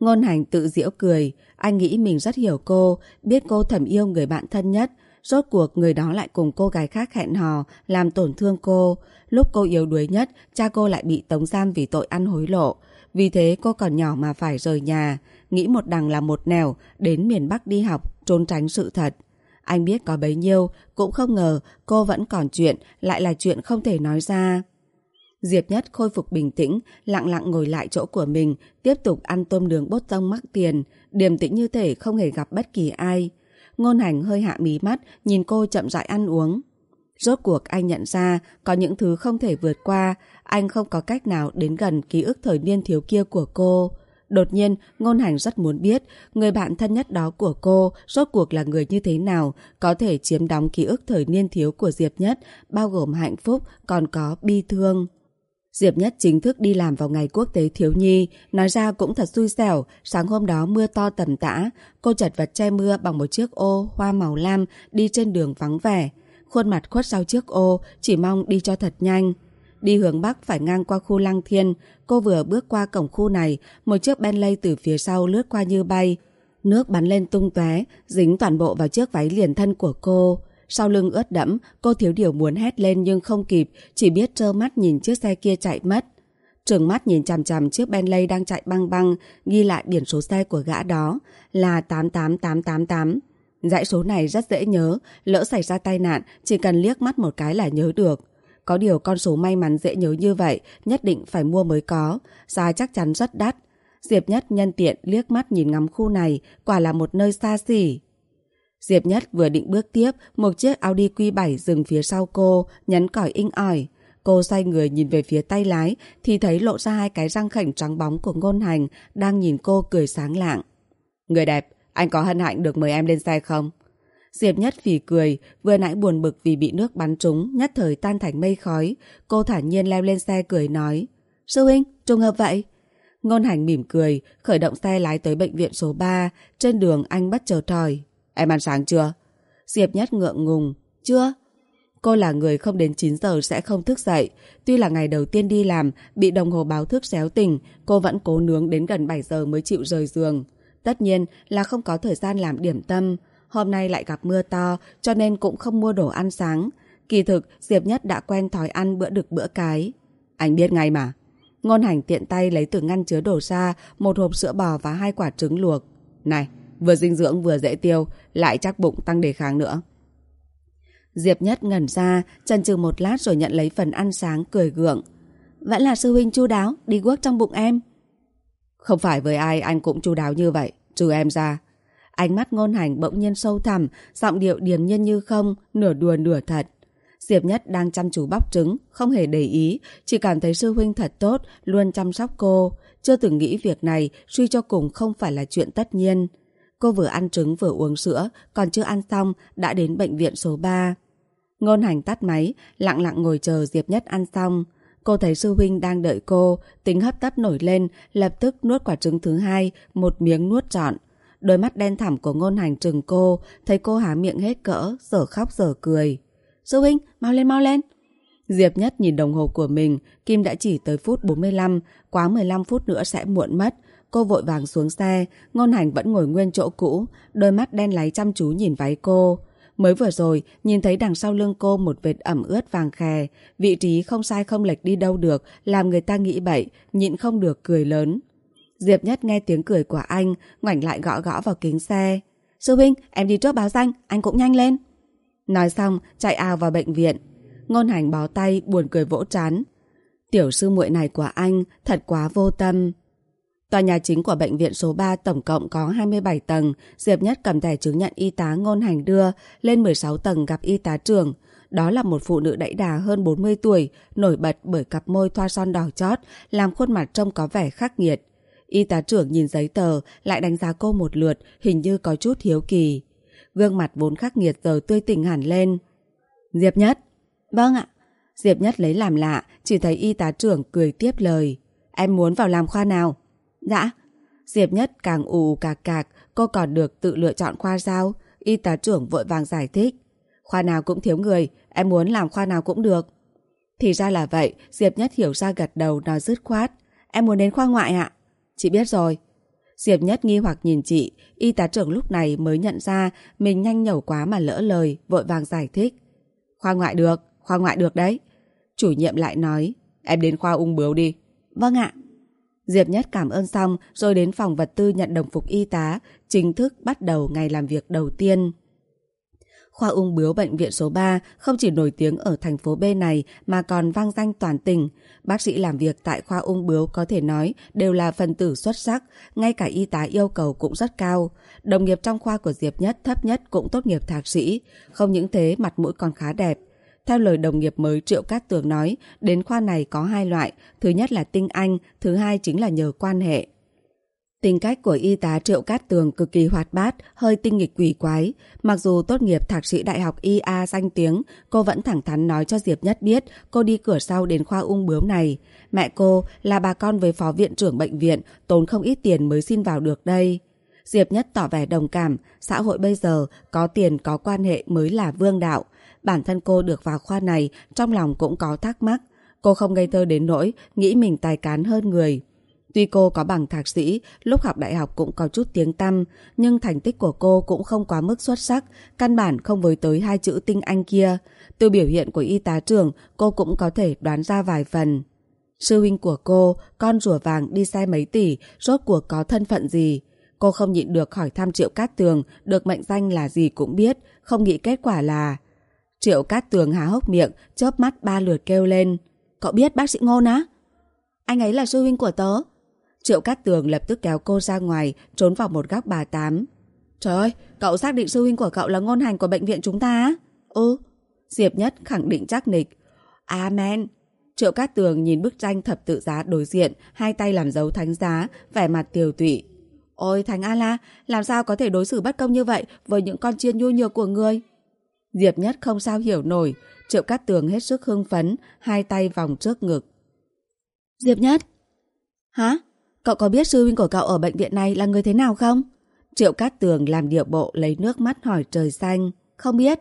Ngôn hành tự giễu cười, anh nghĩ mình rất hiểu cô, biết cô thầm yêu người bạn thân nhất, Rốt cuộc người đó lại cùng cô gái khác hẹn hò, làm tổn thương cô. Lúc cô yếu đuối nhất, cha cô lại bị tống giam vì tội ăn hối lộ. Vì thế cô còn nhỏ mà phải rời nhà, nghĩ một đằng là một nẻo, đến miền Bắc đi học, trốn tránh sự thật. Anh biết có bấy nhiêu, cũng không ngờ cô vẫn còn chuyện, lại là chuyện không thể nói ra. Diệp Nhất khôi phục bình tĩnh, lặng lặng ngồi lại chỗ của mình, tiếp tục ăn tôm nướng bốt tông mắc tiền, điềm tĩnh như thể không hề gặp bất kỳ ai. Ngôn hành hơi hạ mí mắt, nhìn cô chậm rãi ăn uống. Rốt cuộc anh nhận ra có những thứ không thể vượt qua, anh không có cách nào đến gần ký ức thời niên thiếu kia của cô. Đột nhiên, Ngôn Hành rất muốn biết người bạn thân nhất đó của cô rốt cuộc là người như thế nào, có thể chiếm đóng ký ức thời niên thiếu của Diệp Nhất, bao gồm hạnh phúc, còn có bi thương. Diệp Nhất chính thức đi làm vào ngày quốc tế thiếu nhi, nói ra cũng thật xui xẻo, sáng hôm đó mưa to tầm tã, cô chật vật che mưa bằng một chiếc ô hoa màu lam đi trên đường vắng vẻ. Khuôn mặt khuất sau chiếc ô, chỉ mong đi cho thật nhanh. Đi hướng Bắc phải ngang qua khu Lăng Thiên, cô vừa bước qua cổng khu này, một chiếc Bentley từ phía sau lướt qua như bay. Nước bắn lên tung tóe, dính toàn bộ vào chiếc váy liền thân của cô. Sau lưng ướt đẫm, cô thiếu điều muốn hét lên nhưng không kịp, chỉ biết trơ mắt nhìn chiếc xe kia chạy mất. Trường mắt nhìn chằm chằm chiếc Bentley đang chạy băng băng, ghi lại biển số xe của gã đó là 88888. Dãy số này rất dễ nhớ, lỡ xảy ra tai nạn, chỉ cần liếc mắt một cái là nhớ được. Có điều con số may mắn dễ nhớ như vậy, nhất định phải mua mới có, giá chắc chắn rất đắt. Diệp Nhất nhân tiện liếc mắt nhìn ngắm khu này, quả là một nơi xa xỉ. Diệp Nhất vừa định bước tiếp, một chiếc Audi Q7 dừng phía sau cô, nhấn còi inh ỏi. Cô xoay người nhìn về phía tay lái, thì thấy lộ ra hai cái răng khảnh trắng bóng của ngôn hành, đang nhìn cô cười sáng lạng. Người đẹp, anh có hân hạnh được mời em lên xe không? Diệp Nhất phì cười, vừa nãy buồn bực vì bị nước bắn trúng, nhất thời tan thành mây khói. Cô thản nhiên leo lên xe cười nói. Sư huynh, trùng hợp vậy. Ngôn hành mỉm cười, khởi động xe lái tới bệnh viện số 3. Trên đường anh bất chợt hỏi. Em ăn sáng chưa? Diệp Nhất ngượng ngùng. Chưa. Cô là người không đến 9 giờ sẽ không thức dậy. Tuy là ngày đầu tiên đi làm, bị đồng hồ báo thức xéo tỉnh, cô vẫn cố nướng đến gần 7 giờ mới chịu rời giường. Tất nhiên là không có thời gian làm điểm tâm. Hôm nay lại gặp mưa to, cho nên cũng không mua đồ ăn sáng. Kỳ thực, Diệp Nhất đã quen thói ăn bữa đực bữa cái. Anh biết ngay mà. Ngôn hành tiện tay lấy từ ngăn chứa đồ ra một hộp sữa bò và hai quả trứng luộc. Này, vừa dinh dưỡng vừa dễ tiêu, lại chắc bụng tăng đề kháng nữa. Diệp Nhất ngẩn ra, chần chừ một lát rồi nhận lấy phần ăn sáng cười gượng. Vẫn là sư huynh chu đáo, đi guốc trong bụng em. Không phải với ai anh cũng chu đáo như vậy, trừ em ra. Ánh mắt ngôn hành bỗng nhiên sâu thẳm, giọng điệu điềm nhiên như không, nửa đùa nửa thật. Diệp Nhất đang chăm chú bóc trứng, không hề để ý, chỉ cảm thấy sư huynh thật tốt, luôn chăm sóc cô. Chưa từng nghĩ việc này, suy cho cùng không phải là chuyện tất nhiên. Cô vừa ăn trứng vừa uống sữa, còn chưa ăn xong, đã đến bệnh viện số 3. Ngôn hành tắt máy, lặng lặng ngồi chờ Diệp Nhất ăn xong. Cô thấy sư huynh đang đợi cô, tính hấp tấp nổi lên, lập tức nuốt quả trứng thứ hai, một miếng nuốt trọn. Đôi mắt đen thẳm của ngôn hành trừng cô, thấy cô há miệng hết cỡ, giờ khóc giờ cười. Sư huynh, mau lên mau lên. Diệp Nhất nhìn đồng hồ của mình, Kim đã chỉ tới phút 45, quá 15 phút nữa sẽ muộn mất. Cô vội vàng xuống xe, ngôn hành vẫn ngồi nguyên chỗ cũ, đôi mắt đen láy chăm chú nhìn váy cô. Mới vừa rồi, nhìn thấy đằng sau lưng cô một vệt ẩm ướt vàng khè, vị trí không sai không lệch đi đâu được, làm người ta nghĩ bậy, nhịn không được cười lớn. Diệp Nhất nghe tiếng cười của anh, ngoảnh lại gõ gõ vào kính xe. Sư huynh, em đi trước báo danh, anh cũng nhanh lên. Nói xong, chạy ào vào bệnh viện. Ngôn hành bó tay, buồn cười vỗ chán. Tiểu sư muội này của anh thật quá vô tâm. Tòa nhà chính của bệnh viện số 3 tổng cộng có 27 tầng. Diệp Nhất cầm thẻ chứng nhận y tá ngôn hành đưa lên 16 tầng gặp y tá trưởng. Đó là một phụ nữ đẫy đà hơn 40 tuổi, nổi bật bởi cặp môi thoa son đỏ chót, làm khuôn mặt trông có vẻ khắc nghiệt. Y tá trưởng nhìn giấy tờ, lại đánh giá cô một lượt, hình như có chút hiếu kỳ. Gương mặt vốn khắc nghiệt giờ tươi tỉnh hẳn lên. Diệp Nhất. Vâng ạ. Diệp Nhất lấy làm lạ, chỉ thấy y tá trưởng cười tiếp lời. Em muốn vào làm khoa nào? Dạ. Diệp Nhất càng ù cạc cạc, cô còn được tự lựa chọn khoa sao? Y tá trưởng vội vàng giải thích. Khoa nào cũng thiếu người, em muốn làm khoa nào cũng được. Thì ra là vậy, Diệp Nhất hiểu ra gật đầu nói dứt khoát. Em muốn đến khoa ngoại ạ. Chị biết rồi. Diệp Nhất nghi hoặc nhìn chị, y tá trưởng lúc này mới nhận ra mình nhanh nhẩu quá mà lỡ lời, vội vàng giải thích. Khoa ngoại được, khoa ngoại được đấy. Chủ nhiệm lại nói, em đến khoa ung bướu đi. Vâng ạ. Diệp Nhất cảm ơn xong rồi đến phòng vật tư nhận đồng phục y tá, chính thức bắt đầu ngày làm việc đầu tiên. Khoa ung bướu bệnh viện số 3 không chỉ nổi tiếng ở thành phố B này mà còn vang danh toàn tỉnh. Bác sĩ làm việc tại khoa ung bướu có thể nói đều là phần tử xuất sắc, ngay cả y tá yêu cầu cũng rất cao. Đồng nghiệp trong khoa của Diệp Nhất thấp nhất cũng tốt nghiệp thạc sĩ. Không những thế mặt mũi còn khá đẹp. Theo lời đồng nghiệp mới Triệu Cát Tường nói, đến khoa này có hai loại, thứ nhất là tinh anh, thứ hai chính là nhờ quan hệ. Tính cách của y tá Triệu Cát Tường cực kỳ hoạt bát, hơi tinh nghịch quỷ quái. Mặc dù tốt nghiệp thạc sĩ đại học IA danh tiếng, cô vẫn thẳng thắn nói cho Diệp Nhất biết cô đi cửa sau đến khoa ung bướu này. Mẹ cô là bà con với phó viện trưởng bệnh viện, tốn không ít tiền mới xin vào được đây. Diệp Nhất tỏ vẻ đồng cảm, xã hội bây giờ có tiền có quan hệ mới là vương đạo. Bản thân cô được vào khoa này, trong lòng cũng có thắc mắc. Cô không ngây thơ đến nỗi nghĩ mình tài cán hơn người. Tuy cô có bằng thạc sĩ, lúc học đại học cũng có chút tiếng tăm, nhưng thành tích của cô cũng không quá mức xuất sắc, căn bản không với tới hai chữ tinh anh kia. Từ biểu hiện của y tá trưởng, cô cũng có thể đoán ra vài phần. Sư huynh của cô, con rùa vàng đi xe mấy tỷ, rốt cuộc có thân phận gì? Cô không nhịn được hỏi thăm Triệu Cát Tường, được mệnh danh là gì cũng biết, không nghĩ kết quả là... Triệu Cát Tường há hốc miệng, chớp mắt ba lượt kêu lên. Cậu biết bác sĩ Ngôn á? Anh ấy là sư huynh của tớ. Triệu Cát Tường lập tức kéo cô ra ngoài, trốn vào một góc bà tám. Trời ơi, cậu xác định sư huynh của cậu là ngôn hành của bệnh viện chúng ta á? Ừ. Diệp Nhất khẳng định chắc nịch. Amen. Triệu Cát Tường nhìn bức tranh thập tự giá đối diện, hai tay làm dấu thánh giá, vẻ mặt tiều tụy. Ôi Thánh A-la, làm sao có thể đối xử bất công như vậy với những con chiên nhu nhược của người? Diệp Nhất không sao hiểu nổi, Triệu Cát Tường hết sức hưng phấn, hai tay vòng trước ngực. Diệp Nhất? Hả? Cậu có biết sư huynh của cậu ở bệnh viện này là người thế nào không? Triệu Cát Tường làm điệu bộ lấy nước mắt hỏi trời xanh. Không biết.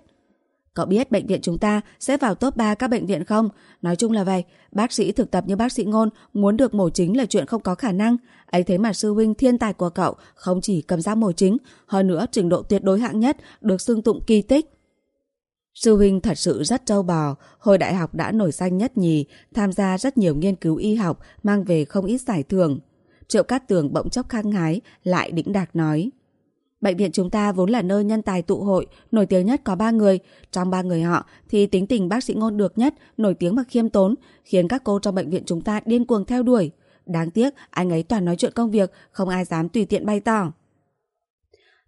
Cậu biết bệnh viện chúng ta sẽ vào top 3 các bệnh viện không? Nói chung là vậy, bác sĩ thực tập như bác sĩ ngôn muốn được mổ chính là chuyện không có khả năng. ấy thế mà sư huynh thiên tài của cậu không chỉ cầm ra mổ chính, hơn nữa trình độ tuyệt đối hạng nhất, được xưng tụng kỳ tích. Sư huynh thật sự rất trâu bò, hồi đại học đã nổi danh nhất nhì, tham gia rất nhiều nghiên cứu y học, mang về không ít giải thưởng. Triệu Cát Tường bỗng chốc khang hái, lại đĩnh đạc nói. Bệnh viện chúng ta vốn là nơi nhân tài tụ hội, nổi tiếng nhất có ba người. Trong ba người họ thì tính tình bác sĩ ngôn được nhất, nổi tiếng và khiêm tốn, khiến các cô trong bệnh viện chúng ta điên cuồng theo đuổi. Đáng tiếc, anh ấy toàn nói chuyện công việc, không ai dám tùy tiện bày tỏ.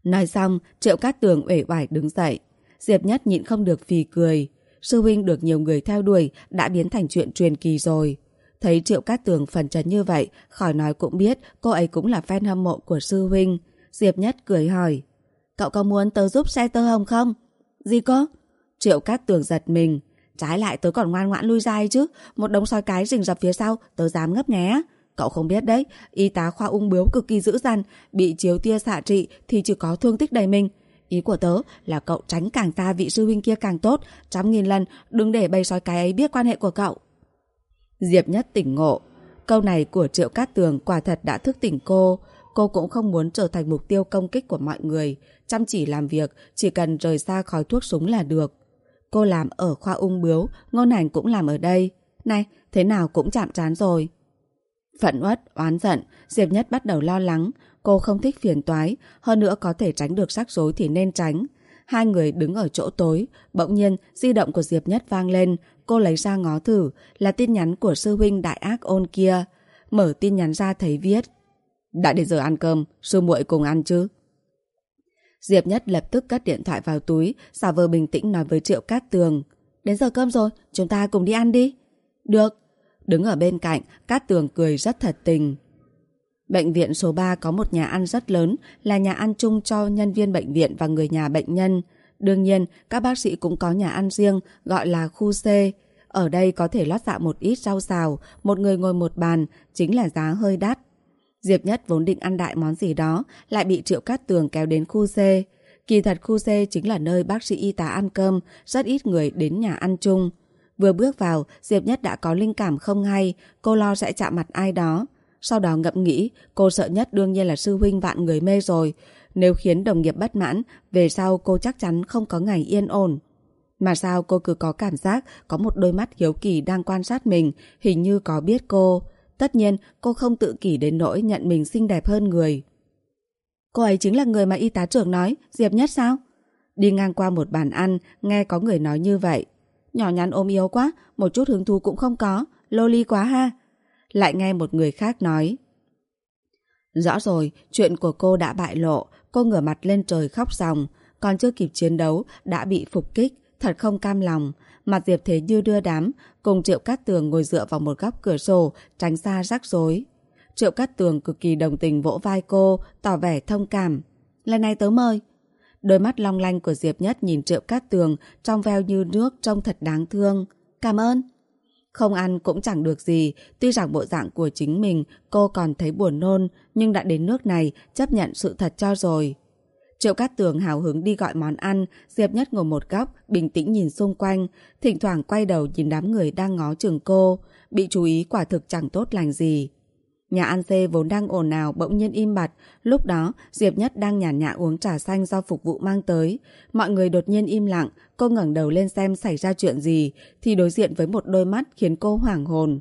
Nói xong, Triệu Cát Tường uể oải đứng dậy. Diệp Nhất nhịn không được phì cười. Sư huynh được nhiều người theo đuổi đã biến thành chuyện truyền kỳ rồi. Thấy Triệu Cát Tường phần trần như vậy, khỏi nói cũng biết cô ấy cũng là fan hâm mộ của sư huynh. Diệp Nhất cười hỏi, cậu có muốn tớ giúp xe tơ hồng không? Gì có? Triệu Cát Tường giật mình. Trái lại tớ còn ngoan ngoãn lui ra chứ, một đống soi cái rình rập phía sau, tớ dám ngấp nghé. Cậu không biết đấy, y tá khoa ung bướu cực kỳ dữ dằn, bị chiếu tia xạ trị thì chỉ có thương tích đầy mình. Ý của tớ là cậu tránh càng xa vị sư huynh kia càng tốt, trăm nghìn lần đừng để bầy sói cái ấy biết quan hệ của cậu. Diệp Nhất tỉnh ngộ. Câu này của Triệu Cát Tường quả thật đã thức tỉnh cô. Cô cũng không muốn trở thành mục tiêu công kích của mọi người. Chăm chỉ làm việc, chỉ cần rời xa khói thuốc súng là được. Cô làm ở khoa ung bướu, ngôn hành cũng làm ở đây. Này, thế nào cũng chạm chán rồi. Phận uất, oán giận, Diệp Nhất bắt đầu lo lắng. Cô không thích phiền toái, hơn nữa có thể tránh được rắc rối thì nên tránh. Hai người đứng ở chỗ tối, bỗng nhiên di động của Diệp Nhất vang lên, cô lấy ra ngó thử là tin nhắn của sư huynh đại ác ôn kia. Mở tin nhắn ra thấy viết. Đã đến giờ ăn cơm, sư muội cùng ăn chứ? Diệp Nhất lập tức cất điện thoại vào túi, giả vờ bình tĩnh nói với Triệu Cát Tường. Đến giờ cơm rồi, chúng ta cùng đi ăn đi. Được. Đứng ở bên cạnh, Cát Tường cười rất thật tình. Bệnh viện số 3 có một nhà ăn rất lớn, là nhà ăn chung cho nhân viên bệnh viện và người nhà bệnh nhân. Đương nhiên, các bác sĩ cũng có nhà ăn riêng, gọi là khu C. Ở đây có thể lót dạ một ít rau xào, một người ngồi một bàn, chính là giá hơi đắt. Diệp Nhất vốn định ăn đại món gì đó, lại bị Triệu Cát Tường kéo đến khu C. Kỳ thật khu C chính là nơi bác sĩ y tá ăn cơm, rất ít người đến nhà ăn chung. Vừa bước vào, Diệp Nhất đã có linh cảm không hay, cô lo sẽ chạm mặt ai đó. Sau đó ngẫm nghĩ, cô sợ nhất đương nhiên là sư huynh vạn người mê rồi. Nếu khiến đồng nghiệp bất mãn, về sau cô chắc chắn không có ngày yên ổn. Mà sao cô cứ có cảm giác có một đôi mắt hiếu kỳ đang quan sát mình, hình như có biết cô. Tất nhiên, cô không tự kỷ đến nỗi nhận mình xinh đẹp hơn người. Cô ấy chính là người mà y tá trưởng nói, Diệp Nhất sao? Đi ngang qua một bàn ăn, nghe có người nói như vậy. Nhỏ nhắn ôm yếu quá, một chút hứng thú cũng không có, loli quá ha. Lại nghe một người khác nói. Rõ rồi, chuyện của cô đã bại lộ, cô ngửa mặt lên trời khóc ròng, còn chưa kịp chiến đấu, đã bị phục kích, thật không cam lòng. Mặt Diệp Thế Như đưa đám, cùng Triệu Cát Tường ngồi dựa vào một góc cửa sổ, tránh xa rắc rối. Triệu Cát Tường cực kỳ đồng tình vỗ vai cô, tỏ vẻ thông cảm. Lần này tớ mời. Đôi mắt long lanh của Diệp Nhất nhìn Triệu Cát Tường trong veo như nước trông thật đáng thương. Cảm ơn. Không ăn cũng chẳng được gì, tuy rằng bộ dạng của chính mình cô còn thấy buồn nôn, nhưng đã đến nước này chấp nhận sự thật cho rồi. Triệu Cát Tường hào hứng đi gọi món ăn, Diệp Nhất ngồi một góc, bình tĩnh nhìn xung quanh, thỉnh thoảng quay đầu nhìn đám người đang ngó chừng cô, bị chú ý quả thực chẳng tốt lành gì. Nhà ăn dê vốn đang ồn ào bỗng nhiên im bặt, lúc đó Diệp Nhất đang nhàn nhã uống trà xanh do phục vụ mang tới. Mọi người đột nhiên im lặng, cô ngẩng đầu lên xem xảy ra chuyện gì, thì đối diện với một đôi mắt khiến cô hoảng hồn.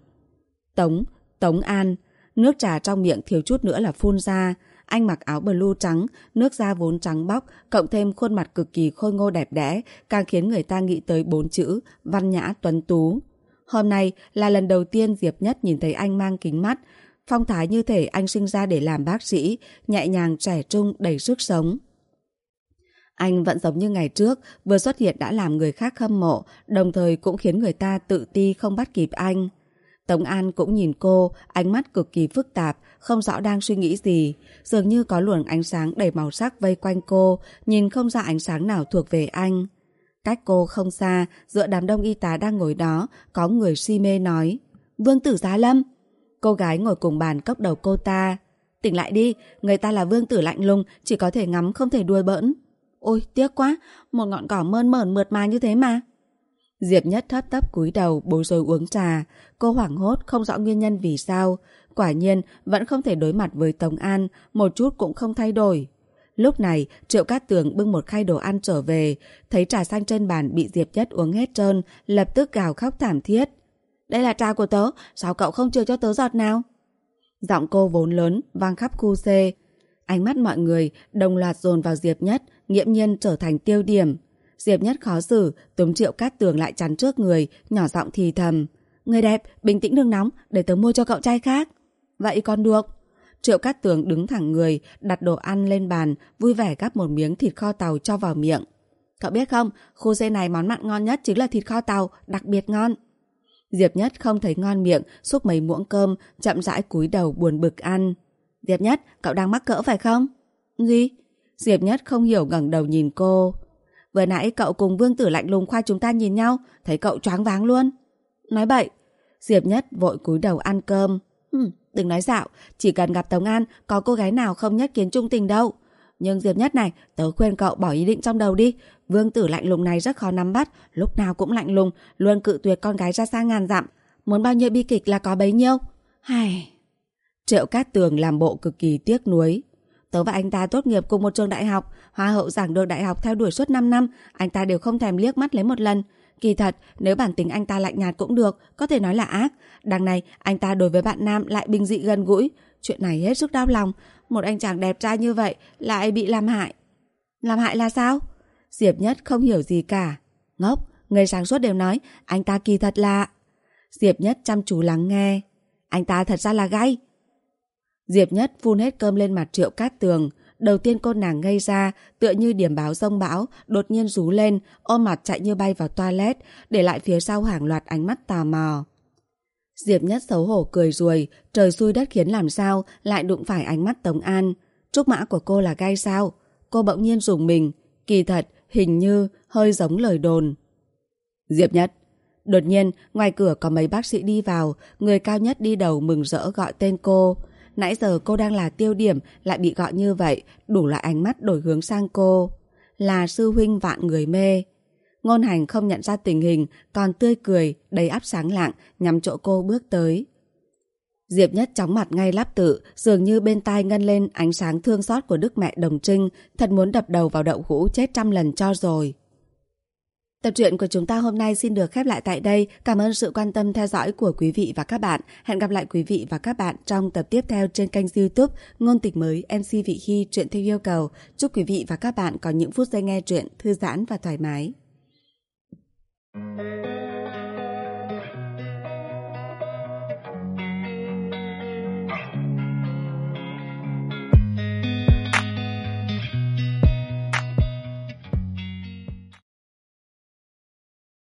Tống, Tống An, nước trà trong miệng thiếu chút nữa là phun ra, anh mặc áo blue trắng, nước da vốn trắng bóc, cộng thêm khuôn mặt cực kỳ khôi ngô đẹp đẽ, càng khiến người ta nghĩ tới bốn chữ, văn nhã tuấn tú. Hôm nay là lần đầu tiên Diệp Nhất nhìn thấy anh mang kính mắt, phong thái như thể anh sinh ra để làm bác sĩ, nhẹ nhàng trẻ trung đầy sức sống. Anh vẫn giống như ngày trước, vừa xuất hiện đã làm người khác hâm mộ, đồng thời cũng khiến người ta tự ti không bắt kịp anh. Tống An cũng nhìn cô, ánh mắt cực kỳ phức tạp, không rõ đang suy nghĩ gì. Dường như có luồng ánh sáng đầy màu sắc vây quanh cô, nhìn không ra ánh sáng nào thuộc về anh. Cách cô không xa, giữa đám đông y tá đang ngồi đó, có người si mê nói. Vương tử Giá Lâm! Cô gái ngồi cùng bàn cốc đầu cô ta. Tỉnh lại đi, người ta là vương tử lạnh lùng, chỉ có thể ngắm không thể đuôi bỡn. Ôi, tiếc quá, một ngọn cỏ mơn mởn mượt mà như thế mà. Diệp Nhất thấp tấp cúi đầu bối rối uống trà. Cô hoảng hốt không rõ nguyên nhân vì sao. Quả nhiên vẫn không thể đối mặt với Tống An, một chút cũng không thay đổi. Lúc này, Triệu Cát Tường bưng một khay đồ ăn trở về, thấy trà xanh trên bàn bị Diệp Nhất uống hết trơn, lập tức gào khóc thảm thiết. Đây là trà của tớ, sao cậu không chừa cho tớ giọt nào? Giọng cô vốn lớn, vang khắp khu C. Ánh mắt mọi người đồng loạt dồn vào Diệp Nhất, nghiễm nhiên trở thành tiêu điểm. Diệp Nhất khó xử, túm triệu cát tường lại chắn trước người, nhỏ giọng thì thầm. Người đẹp, bình tĩnh đừng nóng, để tớ mua cho cậu trai khác. Vậy còn được. Triệu cát tường đứng thẳng người, đặt đồ ăn lên bàn, vui vẻ gắp một miếng thịt kho tàu cho vào miệng. Cậu biết không, khu xe này món mặn ngon nhất chính là thịt kho tàu, đặc biệt ngon. Diệp Nhất không thấy ngon miệng, xúc mấy muỗng cơm, chậm rãi cúi đầu buồn bực ăn. Diệp Nhất, cậu đang mắc cỡ phải không? Gì? Diệp Nhất không hiểu ngẩng đầu nhìn cô. Vừa nãy cậu cùng Vương Tử lạnh lùng khoa chúng ta nhìn nhau, thấy cậu choáng váng luôn. Nói bậy. Diệp Nhất vội cúi đầu ăn cơm. Hừm, đừng nói dạo, chỉ cần gặp Tống An, có cô gái nào không nhất kiến trung tình đâu. Nhưng Diệp Nhất này, tớ khuyên cậu bỏ ý định trong đầu đi. Vương tử lạnh lùng này rất khó nắm bắt, lúc nào cũng lạnh lùng, luôn cự tuyệt con gái ra xa ngàn dặm. Muốn bao nhiêu bi kịch là có bấy nhiêu. Hài... Triệu Cát Tường làm bộ cực kỳ tiếc nuối. Tớ và anh ta tốt nghiệp cùng một trường đại học, hoa hậu giảng đường đại học theo đuổi suốt 5 năm, anh ta đều không thèm liếc mắt lấy một lần. Kỳ thật, nếu bản tính anh ta lạnh nhạt cũng được, có thể nói là ác. Đằng này, anh ta đối với bạn nam lại bình dị gần gũi. Chuyện này hết sức đau lòng. Một anh chàng đẹp trai như vậy lại bị làm hại. Làm hại là sao? Diệp Nhất không hiểu gì cả. Ngốc, Người sáng suốt đều nói, anh ta kỳ thật là... Diệp Nhất chăm chú lắng nghe. Anh ta thật ra là gay. Diệp Nhất phun hết cơm lên mặt triệu cát tường. Đầu tiên cô nàng ngây ra, tựa như điểm báo rông bão, đột nhiên rú lên, ôm mặt chạy như bay vào toilet, để lại phía sau hàng loạt ánh mắt tò mò. Diệp Nhất xấu hổ cười ruồi, trời xui đất khiến làm sao, lại đụng phải ánh mắt Tống An. Trúc mã của cô là gai sao? Cô bỗng nhiên dùng mình, kỳ thật, hình như, hơi giống lời đồn. Diệp Nhất Đột nhiên, ngoài cửa có mấy bác sĩ đi vào, người cao nhất đi đầu mừng rỡ gọi tên cô. Nãy giờ cô đang là tiêu điểm, lại bị gọi như vậy, đủ loại ánh mắt đổi hướng sang cô. Là sư huynh vạn người mê. Ngôn hành không nhận ra tình hình, còn tươi cười, đầy áp sáng lạng, nhắm chỗ cô bước tới. Diệp Nhất chóng mặt ngay lắp tự, dường như bên tai ngân lên ánh sáng thương xót của đức mẹ đồng trinh, thật muốn đập đầu vào đậu hũ chết trăm lần cho rồi. Tập truyện của chúng ta hôm nay xin được khép lại tại đây. Cảm ơn sự quan tâm theo dõi của quý vị và các bạn. Hẹn gặp lại quý vị và các bạn trong tập tiếp theo trên kênh youtube Ngôn tình mới MC Vị Hy truyện theo yêu cầu. Chúc quý vị và các bạn có những phút giây nghe truyện thư giãn và thoải mái. Música